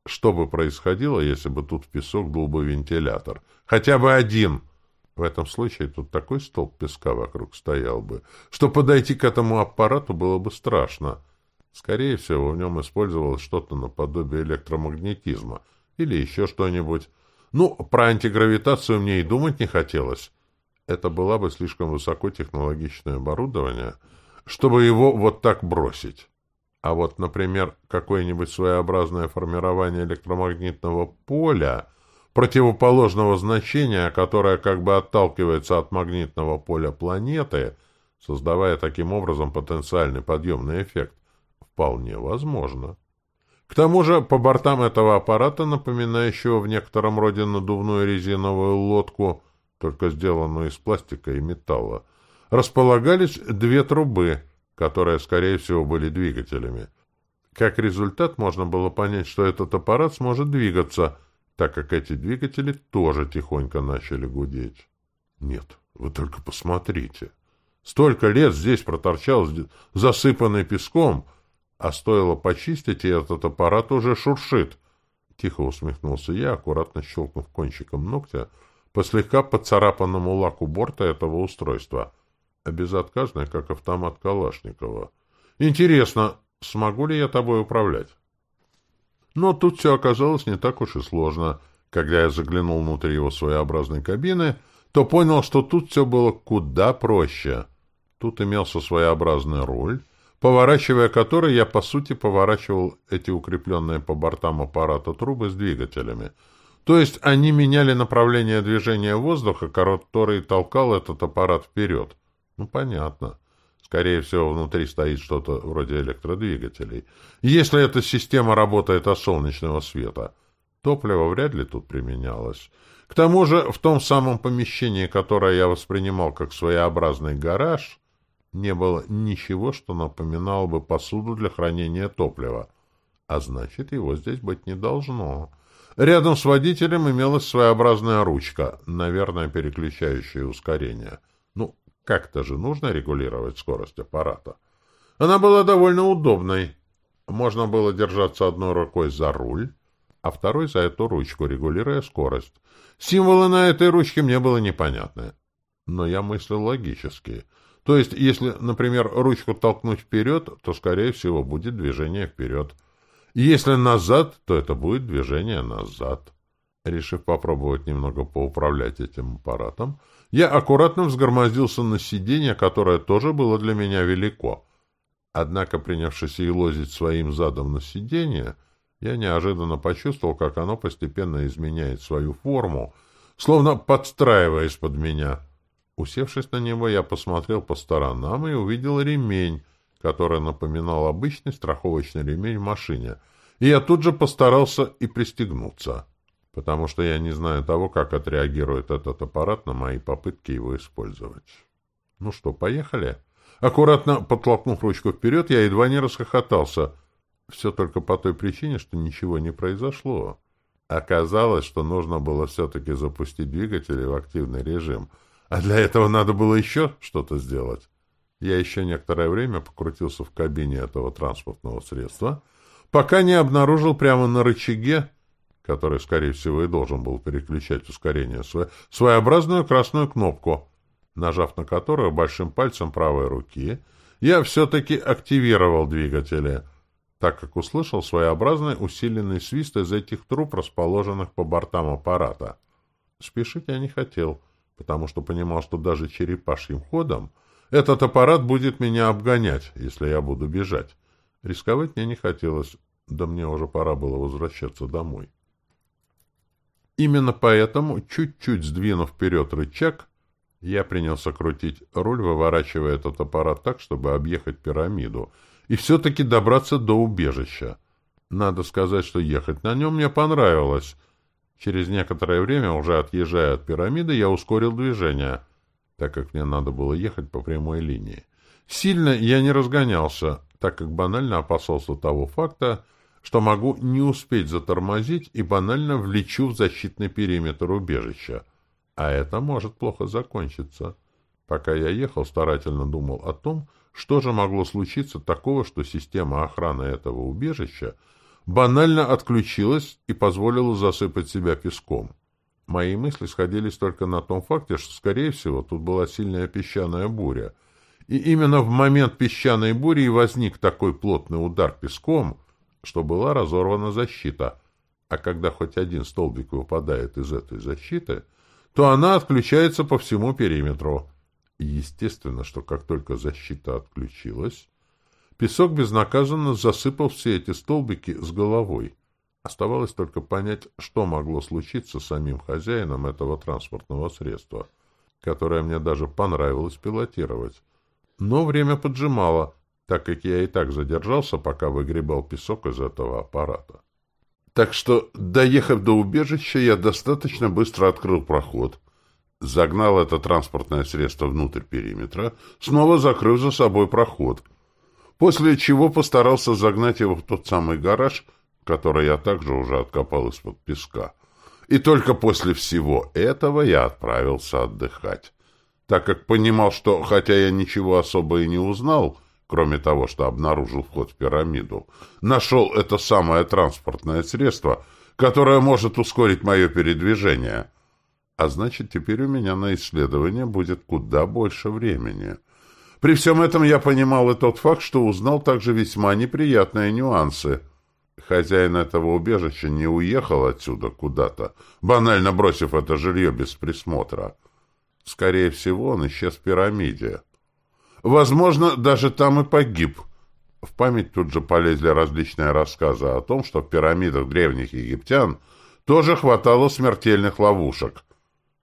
что бы происходило, если бы тут в песок был бы вентилятор. Хотя бы один. В этом случае тут такой столб песка вокруг стоял бы, что подойти к этому аппарату было бы страшно. Скорее всего, в нем использовалось что-то наподобие электромагнетизма или еще что-нибудь. Ну, про антигравитацию мне и думать не хотелось. Это было бы слишком высокотехнологичное оборудование — чтобы его вот так бросить. А вот, например, какое-нибудь своеобразное формирование электромагнитного поля противоположного значения, которое как бы отталкивается от магнитного поля планеты, создавая таким образом потенциальный подъемный эффект, вполне возможно. К тому же, по бортам этого аппарата, напоминающего в некотором роде надувную резиновую лодку, только сделанную из пластика и металла, располагались две трубы, которые, скорее всего, были двигателями. Как результат, можно было понять, что этот аппарат сможет двигаться, так как эти двигатели тоже тихонько начали гудеть. Нет, вы только посмотрите. Столько лет здесь проторчал засыпанный песком, а стоило почистить, и этот аппарат уже шуршит. Тихо усмехнулся я, аккуратно щелкнув кончиком ногтя по слегка поцарапанному лаку борта этого устройства безотказная, как автомат Калашникова. Интересно, смогу ли я тобой управлять? Но тут все оказалось не так уж и сложно. Когда я заглянул внутрь его своеобразной кабины, то понял, что тут все было куда проще. Тут имелся своеобразный руль, поворачивая который я, по сути, поворачивал эти укрепленные по бортам аппарата трубы с двигателями. То есть они меняли направление движения воздуха, который толкал этот аппарат вперед. Ну, понятно. Скорее всего, внутри стоит что-то вроде электродвигателей. Если эта система работает от солнечного света, топливо вряд ли тут применялось. К тому же, в том самом помещении, которое я воспринимал как своеобразный гараж, не было ничего, что напоминало бы посуду для хранения топлива. А значит, его здесь быть не должно. Рядом с водителем имелась своеобразная ручка, наверное, переключающая ускорение. Ну, как-то же нужно регулировать скорость аппарата. Она была довольно удобной. Можно было держаться одной рукой за руль, а второй за эту ручку, регулируя скорость. Символы на этой ручке мне было непонятны. Но я мыслил логически. То есть, если, например, ручку толкнуть вперед, то, скорее всего, будет движение вперед. Если назад, то это будет движение назад. Решив попробовать немного поуправлять этим аппаратом, я аккуратно взгромоздился на сиденье, которое тоже было для меня велико. Однако, принявшись и лозить своим задом на сиденье, я неожиданно почувствовал, как оно постепенно изменяет свою форму, словно подстраиваясь под меня. Усевшись на него, я посмотрел по сторонам и увидел ремень, который напоминал обычный страховочный ремень в машине, и я тут же постарался и пристегнуться потому что я не знаю того, как отреагирует этот аппарат на мои попытки его использовать. Ну что, поехали? Аккуратно подтолкнув ручку вперед, я едва не расхохотался. Все только по той причине, что ничего не произошло. Оказалось, что нужно было все-таки запустить двигатели в активный режим, а для этого надо было еще что-то сделать. Я еще некоторое время покрутился в кабине этого транспортного средства, пока не обнаружил прямо на рычаге который, скорее всего, и должен был переключать ускорение, своеобразную красную кнопку, нажав на которую большим пальцем правой руки, я все-таки активировал двигатели, так как услышал своеобразный усиленный свист из этих труб, расположенных по бортам аппарата. Спешить я не хотел, потому что понимал, что даже черепашьим ходом этот аппарат будет меня обгонять, если я буду бежать. Рисковать мне не хотелось, да мне уже пора было возвращаться домой. Именно поэтому, чуть-чуть сдвинув вперед рычаг, я принялся крутить руль, выворачивая этот аппарат так, чтобы объехать пирамиду, и все-таки добраться до убежища. Надо сказать, что ехать на нем мне понравилось. Через некоторое время, уже отъезжая от пирамиды, я ускорил движение, так как мне надо было ехать по прямой линии. Сильно я не разгонялся, так как банально опасался того факта, что могу не успеть затормозить и банально влечу в защитный периметр убежища. А это может плохо закончиться. Пока я ехал, старательно думал о том, что же могло случиться такого, что система охраны этого убежища банально отключилась и позволила засыпать себя песком. Мои мысли сходились только на том факте, что, скорее всего, тут была сильная песчаная буря — и именно в момент песчаной бури и возник такой плотный удар песком, что была разорвана защита. А когда хоть один столбик выпадает из этой защиты, то она отключается по всему периметру. Естественно, что как только защита отключилась, песок безнаказанно засыпал все эти столбики с головой. Оставалось только понять, что могло случиться с самим хозяином этого транспортного средства, которое мне даже понравилось пилотировать. Но время поджимало, так как я и так задержался, пока выгребал песок из этого аппарата. Так что, доехав до убежища, я достаточно быстро открыл проход, загнал это транспортное средство внутрь периметра, снова закрыв за собой проход, после чего постарался загнать его в тот самый гараж, который я также уже откопал из-под песка. И только после всего этого я отправился отдыхать так как понимал, что, хотя я ничего особо и не узнал, кроме того, что обнаружил вход в пирамиду, нашел это самое транспортное средство, которое может ускорить мое передвижение. А значит, теперь у меня на исследование будет куда больше времени. При всем этом я понимал и тот факт, что узнал также весьма неприятные нюансы. Хозяин этого убежища не уехал отсюда куда-то, банально бросив это жилье без присмотра. Скорее всего, он исчез в пирамиде. Возможно, даже там и погиб. В память тут же полезли различные рассказы о том, что в пирамидах древних египтян тоже хватало смертельных ловушек.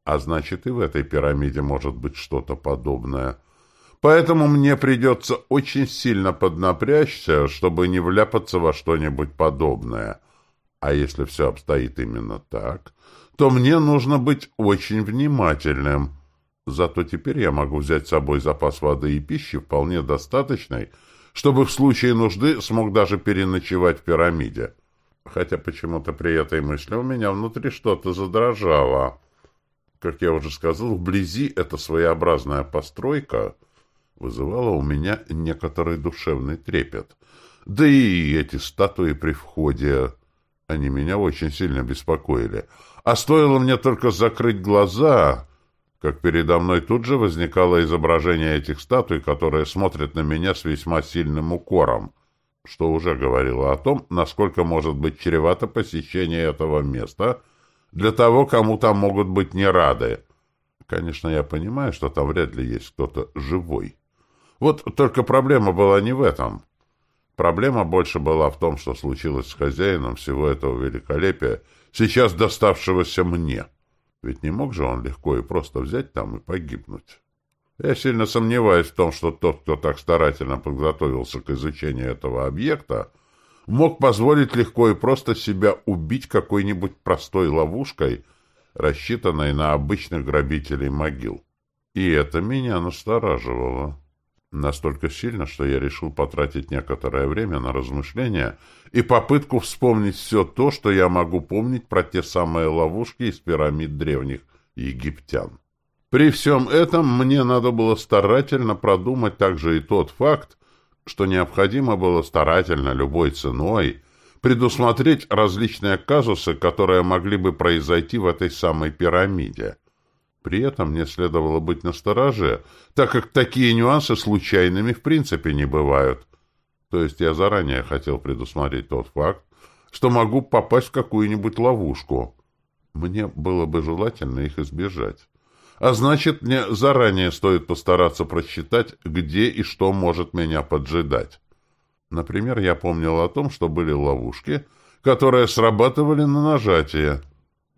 А значит, и в этой пирамиде может быть что-то подобное. Поэтому мне придется очень сильно поднапрячься, чтобы не вляпаться во что-нибудь подобное. А если все обстоит именно так, то мне нужно быть очень внимательным. Зато теперь я могу взять с собой запас воды и пищи вполне достаточный, чтобы в случае нужды смог даже переночевать в пирамиде. Хотя почему-то при этой мысли у меня внутри что-то задрожало. Как я уже сказал, вблизи эта своеобразная постройка вызывала у меня некоторый душевный трепет. Да и эти статуи при входе, они меня очень сильно беспокоили. А стоило мне только закрыть глаза как передо мной тут же возникало изображение этих статуй, которые смотрят на меня с весьма сильным укором, что уже говорило о том, насколько может быть чревато посещение этого места для того, кому там могут быть не рады. Конечно, я понимаю, что там вряд ли есть кто-то живой. Вот только проблема была не в этом. Проблема больше была в том, что случилось с хозяином всего этого великолепия, сейчас доставшегося мне. Ведь не мог же он легко и просто взять там и погибнуть. Я сильно сомневаюсь в том, что тот, кто так старательно подготовился к изучению этого объекта, мог позволить легко и просто себя убить какой-нибудь простой ловушкой, рассчитанной на обычных грабителей могил. И это меня настораживало. Настолько сильно, что я решил потратить некоторое время на размышления и попытку вспомнить все то, что я могу помнить про те самые ловушки из пирамид древних египтян. При всем этом мне надо было старательно продумать также и тот факт, что необходимо было старательно любой ценой предусмотреть различные казусы, которые могли бы произойти в этой самой пирамиде. При этом мне следовало быть настороже, так как такие нюансы случайными в принципе не бывают. То есть я заранее хотел предусмотреть тот факт, что могу попасть в какую-нибудь ловушку. Мне было бы желательно их избежать. А значит, мне заранее стоит постараться просчитать, где и что может меня поджидать. Например, я помнил о том, что были ловушки, которые срабатывали на нажатие —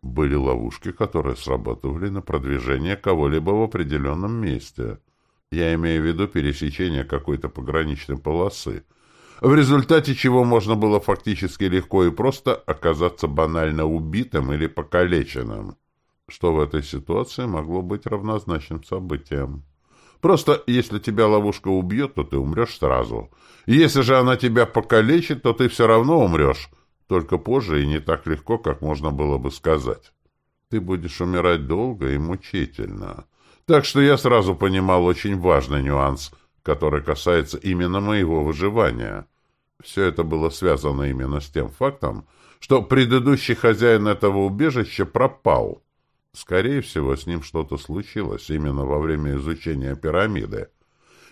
Были ловушки, которые срабатывали на продвижение кого-либо в определенном месте. Я имею в виду пересечение какой-то пограничной полосы, в результате чего можно было фактически легко и просто оказаться банально убитым или покалеченным, что в этой ситуации могло быть равнозначным событием. Просто если тебя ловушка убьет, то ты умрешь сразу. Если же она тебя покалечит, то ты все равно умрешь, только позже и не так легко, как можно было бы сказать. Ты будешь умирать долго и мучительно. Так что я сразу понимал очень важный нюанс, который касается именно моего выживания. Все это было связано именно с тем фактом, что предыдущий хозяин этого убежища пропал. Скорее всего, с ним что-то случилось именно во время изучения пирамиды.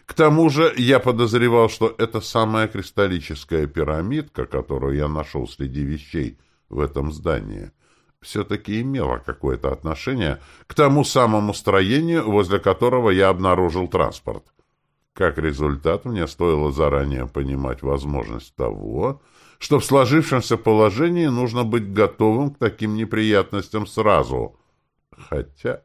К тому же я подозревал, что эта самая кристаллическая пирамидка, которую я нашел среди вещей в этом здании, все-таки имела какое-то отношение к тому самому строению, возле которого я обнаружил транспорт. Как результат, мне стоило заранее понимать возможность того, что в сложившемся положении нужно быть готовым к таким неприятностям сразу — Хотя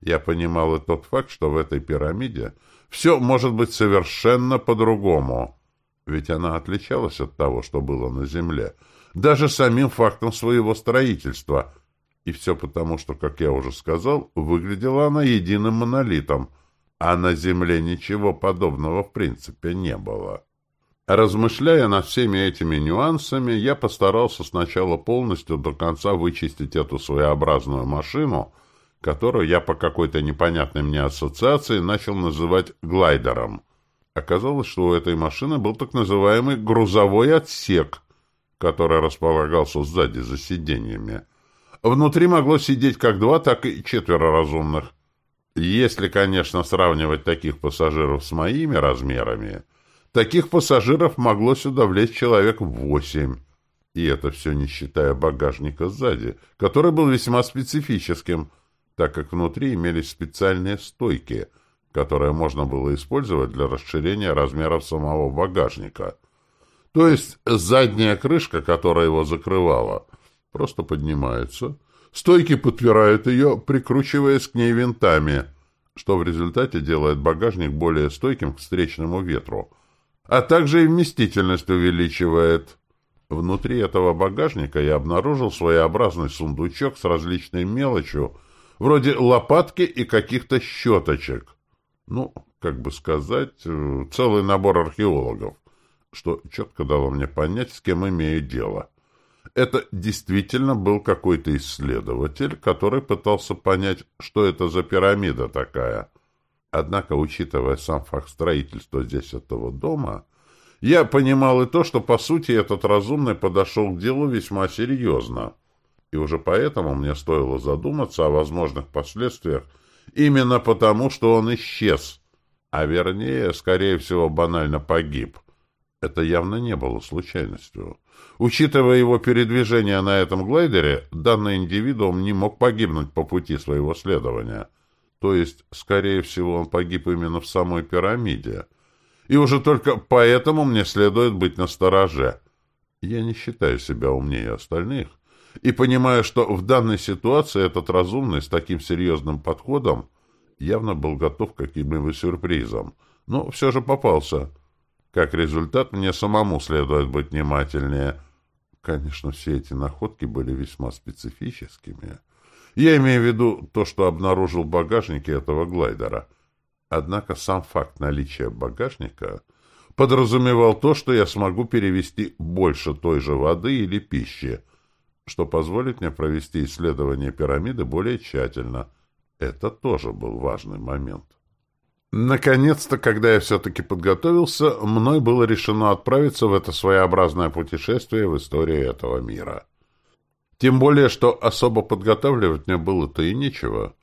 я понимал и тот факт, что в этой пирамиде все может быть совершенно по-другому, ведь она отличалась от того, что было на Земле, даже самим фактом своего строительства. И все потому, что, как я уже сказал, выглядела она единым монолитом, а на Земле ничего подобного в принципе не было. Размышляя над всеми этими нюансами, я постарался сначала полностью до конца вычистить эту своеобразную машину, которую я по какой-то непонятной мне ассоциации начал называть глайдером. Оказалось, что у этой машины был так называемый грузовой отсек, который располагался сзади за сиденьями. Внутри могло сидеть как два, так и четверо разумных. Если, конечно, сравнивать таких пассажиров с моими размерами – Таких пассажиров могло сюда влезть человек восемь. И это все не считая багажника сзади, который был весьма специфическим, так как внутри имелись специальные стойки, которые можно было использовать для расширения размеров самого багажника. То есть задняя крышка, которая его закрывала, просто поднимается. Стойки подпирают ее, прикручиваясь к ней винтами, что в результате делает багажник более стойким к встречному ветру – а также и вместительность увеличивает. Внутри этого багажника я обнаружил своеобразный сундучок с различной мелочью, вроде лопатки и каких-то щеточек. Ну, как бы сказать, э, целый набор археологов, что четко дало мне понять, с кем имею дело. Это действительно был какой-то исследователь, который пытался понять, что это за пирамида такая — Однако, учитывая сам факт строительства здесь этого дома, я понимал и то, что, по сути, этот разумный подошел к делу весьма серьезно. И уже поэтому мне стоило задуматься о возможных последствиях именно потому, что он исчез, а вернее, скорее всего, банально погиб. Это явно не было случайностью. Учитывая его передвижение на этом глайдере, данный индивидуум не мог погибнуть по пути своего следования — то есть, скорее всего, он погиб именно в самой пирамиде. И уже только поэтому мне следует быть настороже. Я не считаю себя умнее остальных. И понимаю, что в данной ситуации этот разумный с таким серьезным подходом явно был готов к каким-либо сюрпризам. Но все же попался. Как результат, мне самому следует быть внимательнее. Конечно, все эти находки были весьма специфическими. Я имею в виду то, что обнаружил в багажнике этого глайдера. Однако сам факт наличия багажника подразумевал то, что я смогу перевести больше той же воды или пищи, что позволит мне провести исследование пирамиды более тщательно. Это тоже был важный момент. Наконец-то, когда я все-таки подготовился, мной было решено отправиться в это своеобразное путешествие в историю этого мира. Тем более, что особо подготавливать мне было-то и нечего.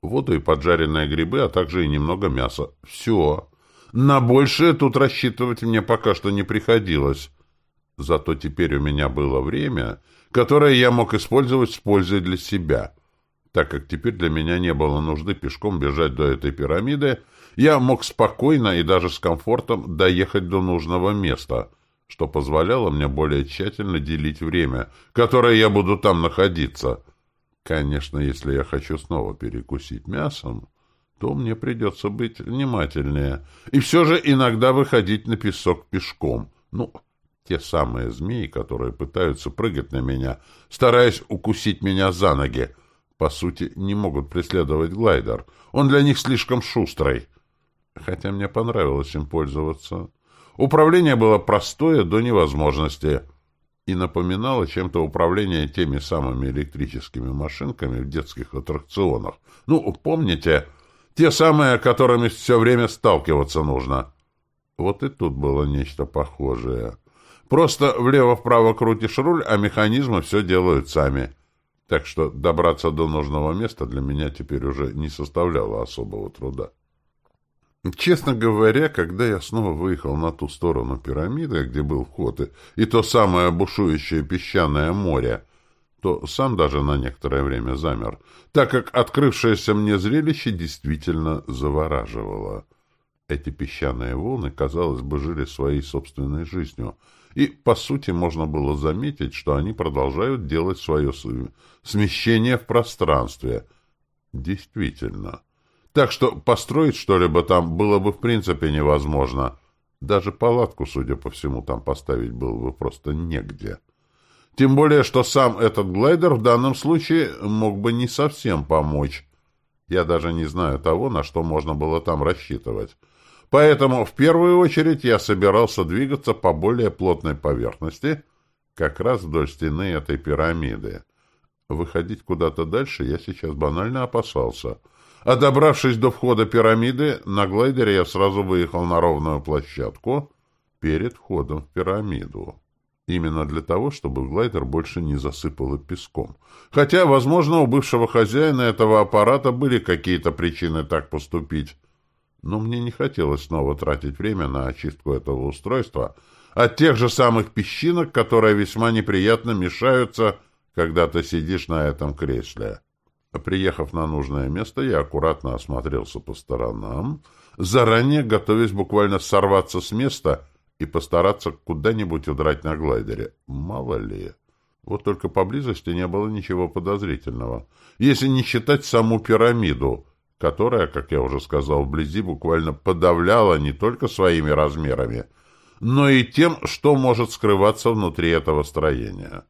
Воду и поджаренные грибы, а также и немного мяса. Все. На большее тут рассчитывать мне пока что не приходилось. Зато теперь у меня было время, которое я мог использовать с пользой для себя. Так как теперь для меня не было нужды пешком бежать до этой пирамиды, я мог спокойно и даже с комфортом доехать до нужного места — что позволяло мне более тщательно делить время, которое я буду там находиться. Конечно, если я хочу снова перекусить мясом, то мне придется быть внимательнее. И все же иногда выходить на песок пешком. Ну, те самые змеи, которые пытаются прыгать на меня, стараясь укусить меня за ноги, по сути, не могут преследовать глайдер. Он для них слишком шустрый. Хотя мне понравилось им пользоваться. Управление было простое до невозможности и напоминало чем-то управление теми самыми электрическими машинками в детских аттракционах. Ну, помните, те самые, которыми все время сталкиваться нужно. Вот и тут было нечто похожее. Просто влево-вправо крутишь руль, а механизмы все делают сами. Так что добраться до нужного места для меня теперь уже не составляло особого труда. Честно говоря, когда я снова выехал на ту сторону пирамиды, где был вход, и, то самое бушующее песчаное море, то сам даже на некоторое время замер, так как открывшееся мне зрелище действительно завораживало. Эти песчаные волны, казалось бы, жили своей собственной жизнью, и, по сути, можно было заметить, что они продолжают делать свое смещение в пространстве. Действительно. Так что построить что-либо там было бы в принципе невозможно. Даже палатку, судя по всему, там поставить было бы просто негде. Тем более, что сам этот глайдер в данном случае мог бы не совсем помочь. Я даже не знаю того, на что можно было там рассчитывать. Поэтому в первую очередь я собирался двигаться по более плотной поверхности, как раз вдоль стены этой пирамиды. Выходить куда-то дальше я сейчас банально опасался. А добравшись до входа пирамиды, на глайдере я сразу выехал на ровную площадку перед входом в пирамиду. Именно для того, чтобы глайдер больше не засыпало песком. Хотя, возможно, у бывшего хозяина этого аппарата были какие-то причины так поступить. Но мне не хотелось снова тратить время на очистку этого устройства от тех же самых песчинок, которые весьма неприятно мешаются, когда ты сидишь на этом кресле. Приехав на нужное место, я аккуратно осмотрелся по сторонам, заранее готовясь буквально сорваться с места — и постараться куда-нибудь удрать на глайдере. Мало ли. Вот только поблизости не было ничего подозрительного. Если не считать саму пирамиду, которая, как я уже сказал, вблизи буквально подавляла не только своими размерами, но и тем, что может скрываться внутри этого строения.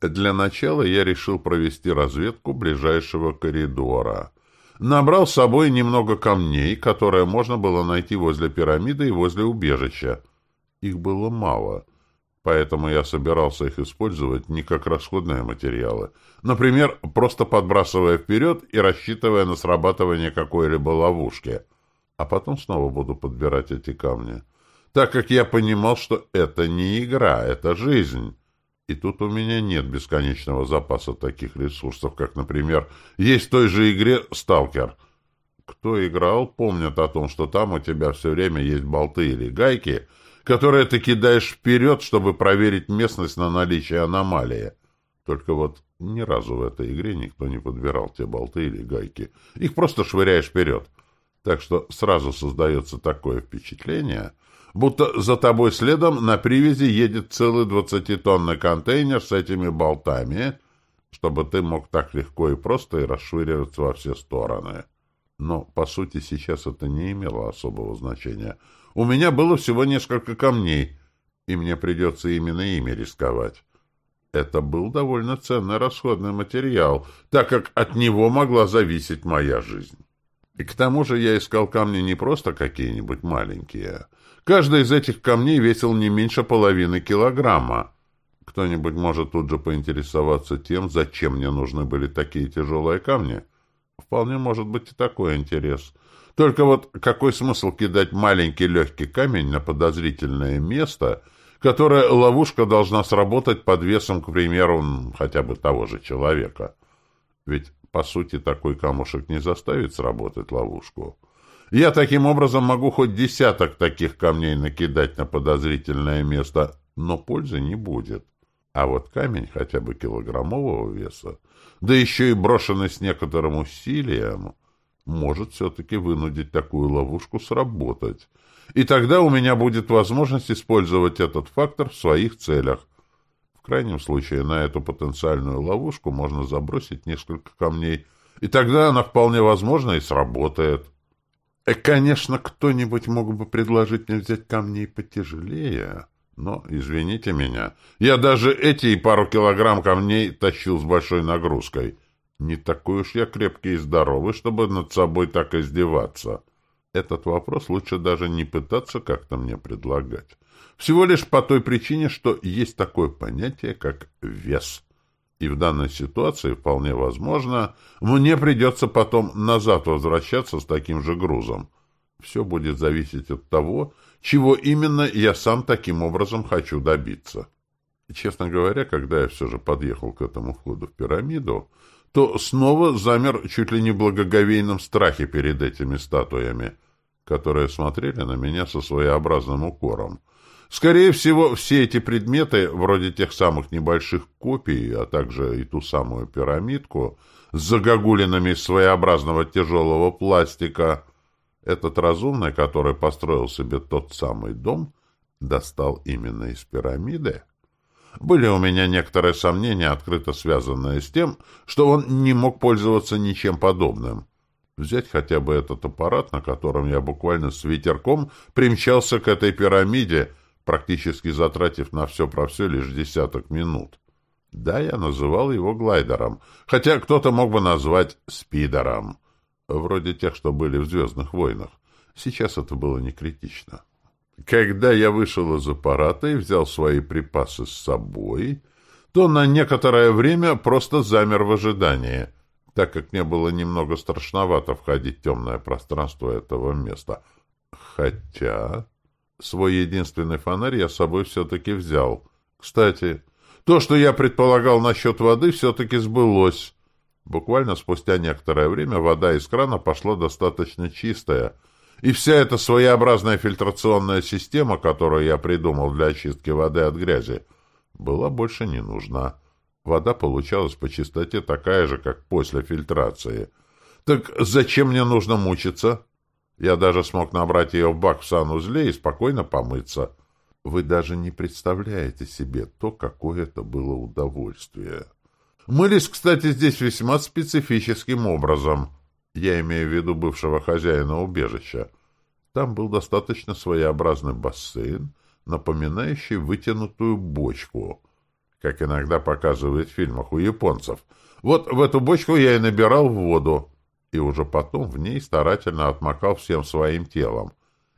Для начала я решил провести разведку ближайшего коридора — Набрал с собой немного камней, которые можно было найти возле пирамиды и возле убежища. Их было мало, поэтому я собирался их использовать не как расходные материалы. Например, просто подбрасывая вперед и рассчитывая на срабатывание какой-либо ловушки. А потом снова буду подбирать эти камни. Так как я понимал, что это не игра, это жизнь. И тут у меня нет бесконечного запаса таких ресурсов, как, например, есть в той же игре «Сталкер». Кто играл, помнят о том, что там у тебя все время есть болты или гайки, которые ты кидаешь вперед, чтобы проверить местность на наличие аномалии. Только вот ни разу в этой игре никто не подбирал те болты или гайки. Их просто швыряешь вперед. Так что сразу создается такое впечатление — будто за тобой следом на привязи едет целый двадцатитонный контейнер с этими болтами, чтобы ты мог так легко и просто и расшвыриваться во все стороны. Но, по сути, сейчас это не имело особого значения. У меня было всего несколько камней, и мне придется именно ими рисковать. Это был довольно ценный расходный материал, так как от него могла зависеть моя жизнь. И к тому же я искал камни не просто какие-нибудь маленькие, Каждый из этих камней весил не меньше половины килограмма. Кто-нибудь может тут же поинтересоваться тем, зачем мне нужны были такие тяжелые камни. Вполне может быть и такой интерес. Только вот какой смысл кидать маленький легкий камень на подозрительное место, которое ловушка должна сработать под весом, к примеру, хотя бы того же человека? Ведь, по сути, такой камушек не заставит сработать ловушку. Я таким образом могу хоть десяток таких камней накидать на подозрительное место, но пользы не будет. А вот камень хотя бы килограммового веса, да еще и брошенный с некоторым усилием, может все-таки вынудить такую ловушку сработать. И тогда у меня будет возможность использовать этот фактор в своих целях. В крайнем случае на эту потенциальную ловушку можно забросить несколько камней, и тогда она вполне возможно и сработает. И, э, конечно, кто-нибудь мог бы предложить мне взять камней потяжелее, но, извините меня, я даже эти пару килограмм камней тащил с большой нагрузкой. Не такой уж я крепкий и здоровый, чтобы над собой так издеваться. Этот вопрос лучше даже не пытаться как-то мне предлагать. Всего лишь по той причине, что есть такое понятие, как вес. И в данной ситуации, вполне возможно, мне придется потом назад возвращаться с таким же грузом. Все будет зависеть от того, чего именно я сам таким образом хочу добиться. Честно говоря, когда я все же подъехал к этому входу в пирамиду, то снова замер чуть ли не в благоговейном страхе перед этими статуями, которые смотрели на меня со своеобразным укором — Скорее всего, все эти предметы, вроде тех самых небольших копий, а также и ту самую пирамидку с загогулинами из своеобразного тяжелого пластика, этот разумный, который построил себе тот самый дом, достал именно из пирамиды. Были у меня некоторые сомнения, открыто связанные с тем, что он не мог пользоваться ничем подобным. Взять хотя бы этот аппарат, на котором я буквально с ветерком примчался к этой пирамиде — практически затратив на все про все лишь десяток минут. Да, я называл его глайдером, хотя кто-то мог бы назвать спидером, вроде тех, что были в «Звездных войнах». Сейчас это было не критично. Когда я вышел из аппарата и взял свои припасы с собой, то на некоторое время просто замер в ожидании, так как мне было немного страшновато входить в темное пространство этого места. Хотя... Свой единственный фонарь я с собой все-таки взял. Кстати, то, что я предполагал насчет воды, все-таки сбылось. Буквально спустя некоторое время вода из крана пошла достаточно чистая, и вся эта своеобразная фильтрационная система, которую я придумал для очистки воды от грязи, была больше не нужна. Вода получалась по чистоте такая же, как после фильтрации. Так зачем мне нужно мучиться? Я даже смог набрать ее в бак в санузле и спокойно помыться. Вы даже не представляете себе то, какое это было удовольствие. Мылись, кстати, здесь весьма специфическим образом. Я имею в виду бывшего хозяина убежища. Там был достаточно своеобразный бассейн, напоминающий вытянутую бочку, как иногда показывают в фильмах у японцев. Вот в эту бочку я и набирал воду и уже потом в ней старательно отмокал всем своим телом.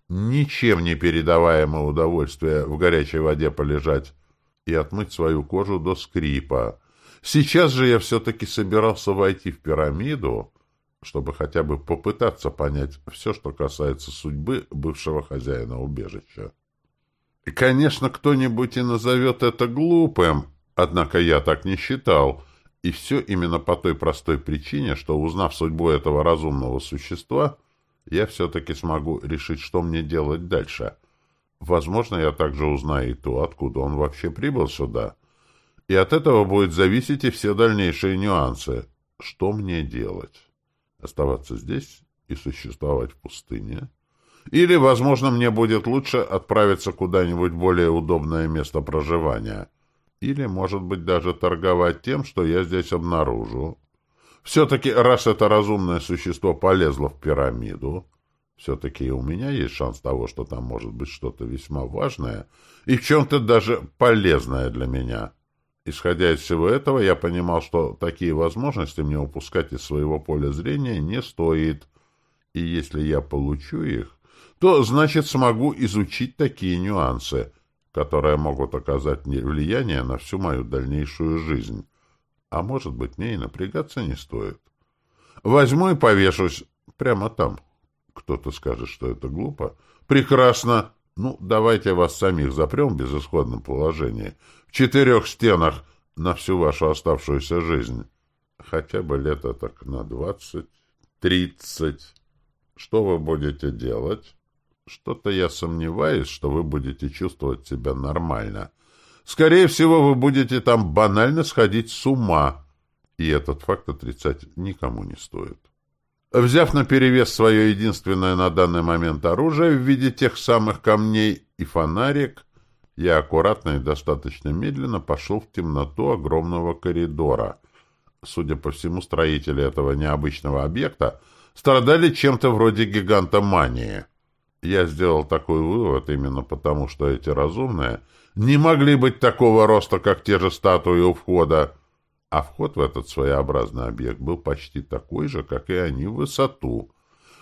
Ничем не передаваемое удовольствие в горячей воде полежать и отмыть свою кожу до скрипа. Сейчас же я все-таки собирался войти в пирамиду, чтобы хотя бы попытаться понять все, что касается судьбы бывшего хозяина убежища. И, конечно, кто-нибудь и назовет это глупым, однако я так не считал — и все именно по той простой причине, что, узнав судьбу этого разумного существа, я все-таки смогу решить, что мне делать дальше. Возможно, я также узнаю и то, откуда он вообще прибыл сюда. И от этого будет зависеть и все дальнейшие нюансы. Что мне делать? Оставаться здесь и существовать в пустыне? Или, возможно, мне будет лучше отправиться куда-нибудь более удобное место проживания — или, может быть, даже торговать тем, что я здесь обнаружу. Все-таки, раз это разумное существо полезло в пирамиду, все-таки у меня есть шанс того, что там может быть что-то весьма важное и в чем-то даже полезное для меня. Исходя из всего этого, я понимал, что такие возможности мне упускать из своего поля зрения не стоит. И если я получу их, то, значит, смогу изучить такие нюансы, которые могут оказать мне влияние на всю мою дальнейшую жизнь. А может быть, мне и напрягаться не стоит. Возьму и повешусь прямо там. Кто-то скажет, что это глупо. Прекрасно. Ну, давайте вас самих запрем в безысходном положении. В четырех стенах на всю вашу оставшуюся жизнь. Хотя бы лет так на двадцать, тридцать. Что вы будете делать? Что-то я сомневаюсь, что вы будете чувствовать себя нормально. Скорее всего, вы будете там банально сходить с ума. И этот факт отрицать никому не стоит. Взяв на перевес свое единственное на данный момент оружие в виде тех самых камней и фонарик, Я аккуратно и достаточно медленно пошел в темноту огромного коридора. Судя по всему, строители этого необычного объекта страдали чем-то вроде гигантомании. Я сделал такой вывод именно потому, что эти разумные не могли быть такого роста, как те же статуи у входа, а вход в этот своеобразный объект был почти такой же, как и они в высоту.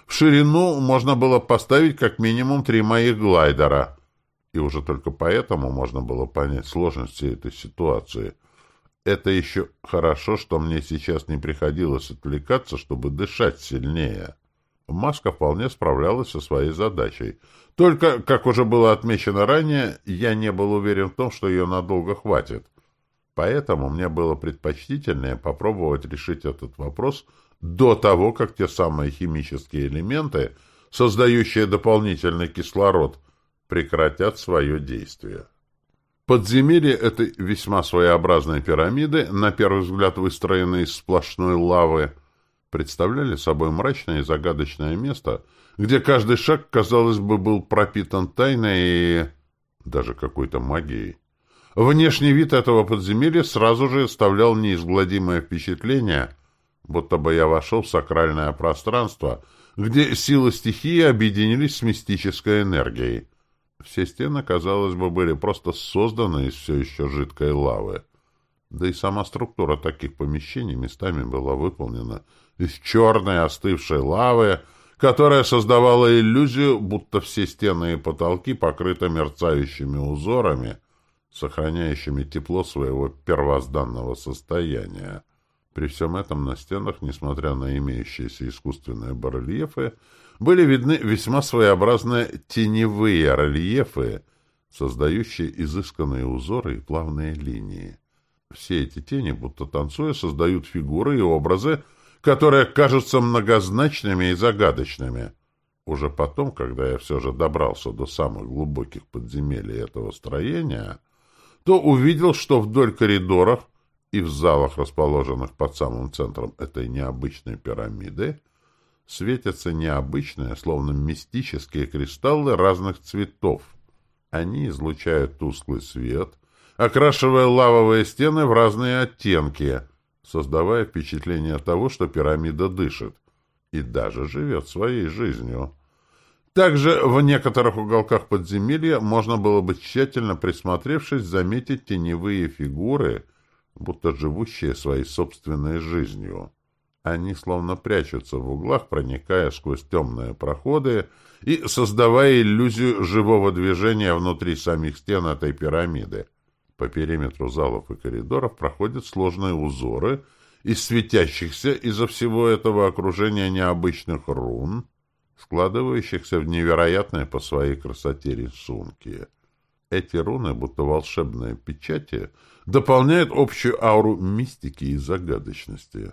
В ширину можно было поставить как минимум три моих глайдера, и уже только поэтому можно было понять сложность этой ситуации. Это еще хорошо, что мне сейчас не приходилось отвлекаться, чтобы дышать сильнее. Маска вполне справлялась со своей задачей. Только, как уже было отмечено ранее, я не был уверен в том, что ее надолго хватит. Поэтому мне было предпочтительнее попробовать решить этот вопрос до того, как те самые химические элементы, создающие дополнительный кислород, прекратят свое действие. Подземелье этой весьма своеобразной пирамиды, на первый взгляд выстроенной из сплошной лавы, представляли собой мрачное и загадочное место, где каждый шаг, казалось бы, был пропитан тайной и даже какой-то магией. Внешний вид этого подземелья сразу же оставлял неизгладимое впечатление, будто бы я вошел в сакральное пространство, где силы стихии объединились с мистической энергией. Все стены, казалось бы, были просто созданы из все еще жидкой лавы. Да и сама структура таких помещений местами была выполнена из черной остывшей лавы, которая создавала иллюзию, будто все стены и потолки покрыты мерцающими узорами — сохраняющими тепло своего первозданного состояния. При всем этом на стенах, несмотря на имеющиеся искусственные барельефы, были видны весьма своеобразные теневые рельефы, создающие изысканные узоры и плавные линии. Все эти тени, будто танцуя, создают фигуры и образы, которые кажутся многозначными и загадочными. Уже потом, когда я все же добрался до самых глубоких подземелий этого строения, то увидел, что вдоль коридоров и в залах, расположенных под самым центром этой необычной пирамиды, светятся необычные, словно мистические кристаллы разных цветов. Они излучают тусклый свет, окрашивая лавовые стены в разные оттенки, создавая впечатление того, что пирамида дышит и даже живет своей жизнью. Также в некоторых уголках подземелья можно было бы, тщательно присмотревшись, заметить теневые фигуры, будто живущие своей собственной жизнью. Они словно прячутся в углах, проникая сквозь темные проходы и создавая иллюзию живого движения внутри самих стен этой пирамиды. По периметру залов и коридоров проходят сложные узоры из светящихся из-за всего этого окружения необычных рун, складывающихся в невероятные по своей красоте рисунки. Эти руны, будто волшебные печати, дополняют общую ауру мистики и загадочности.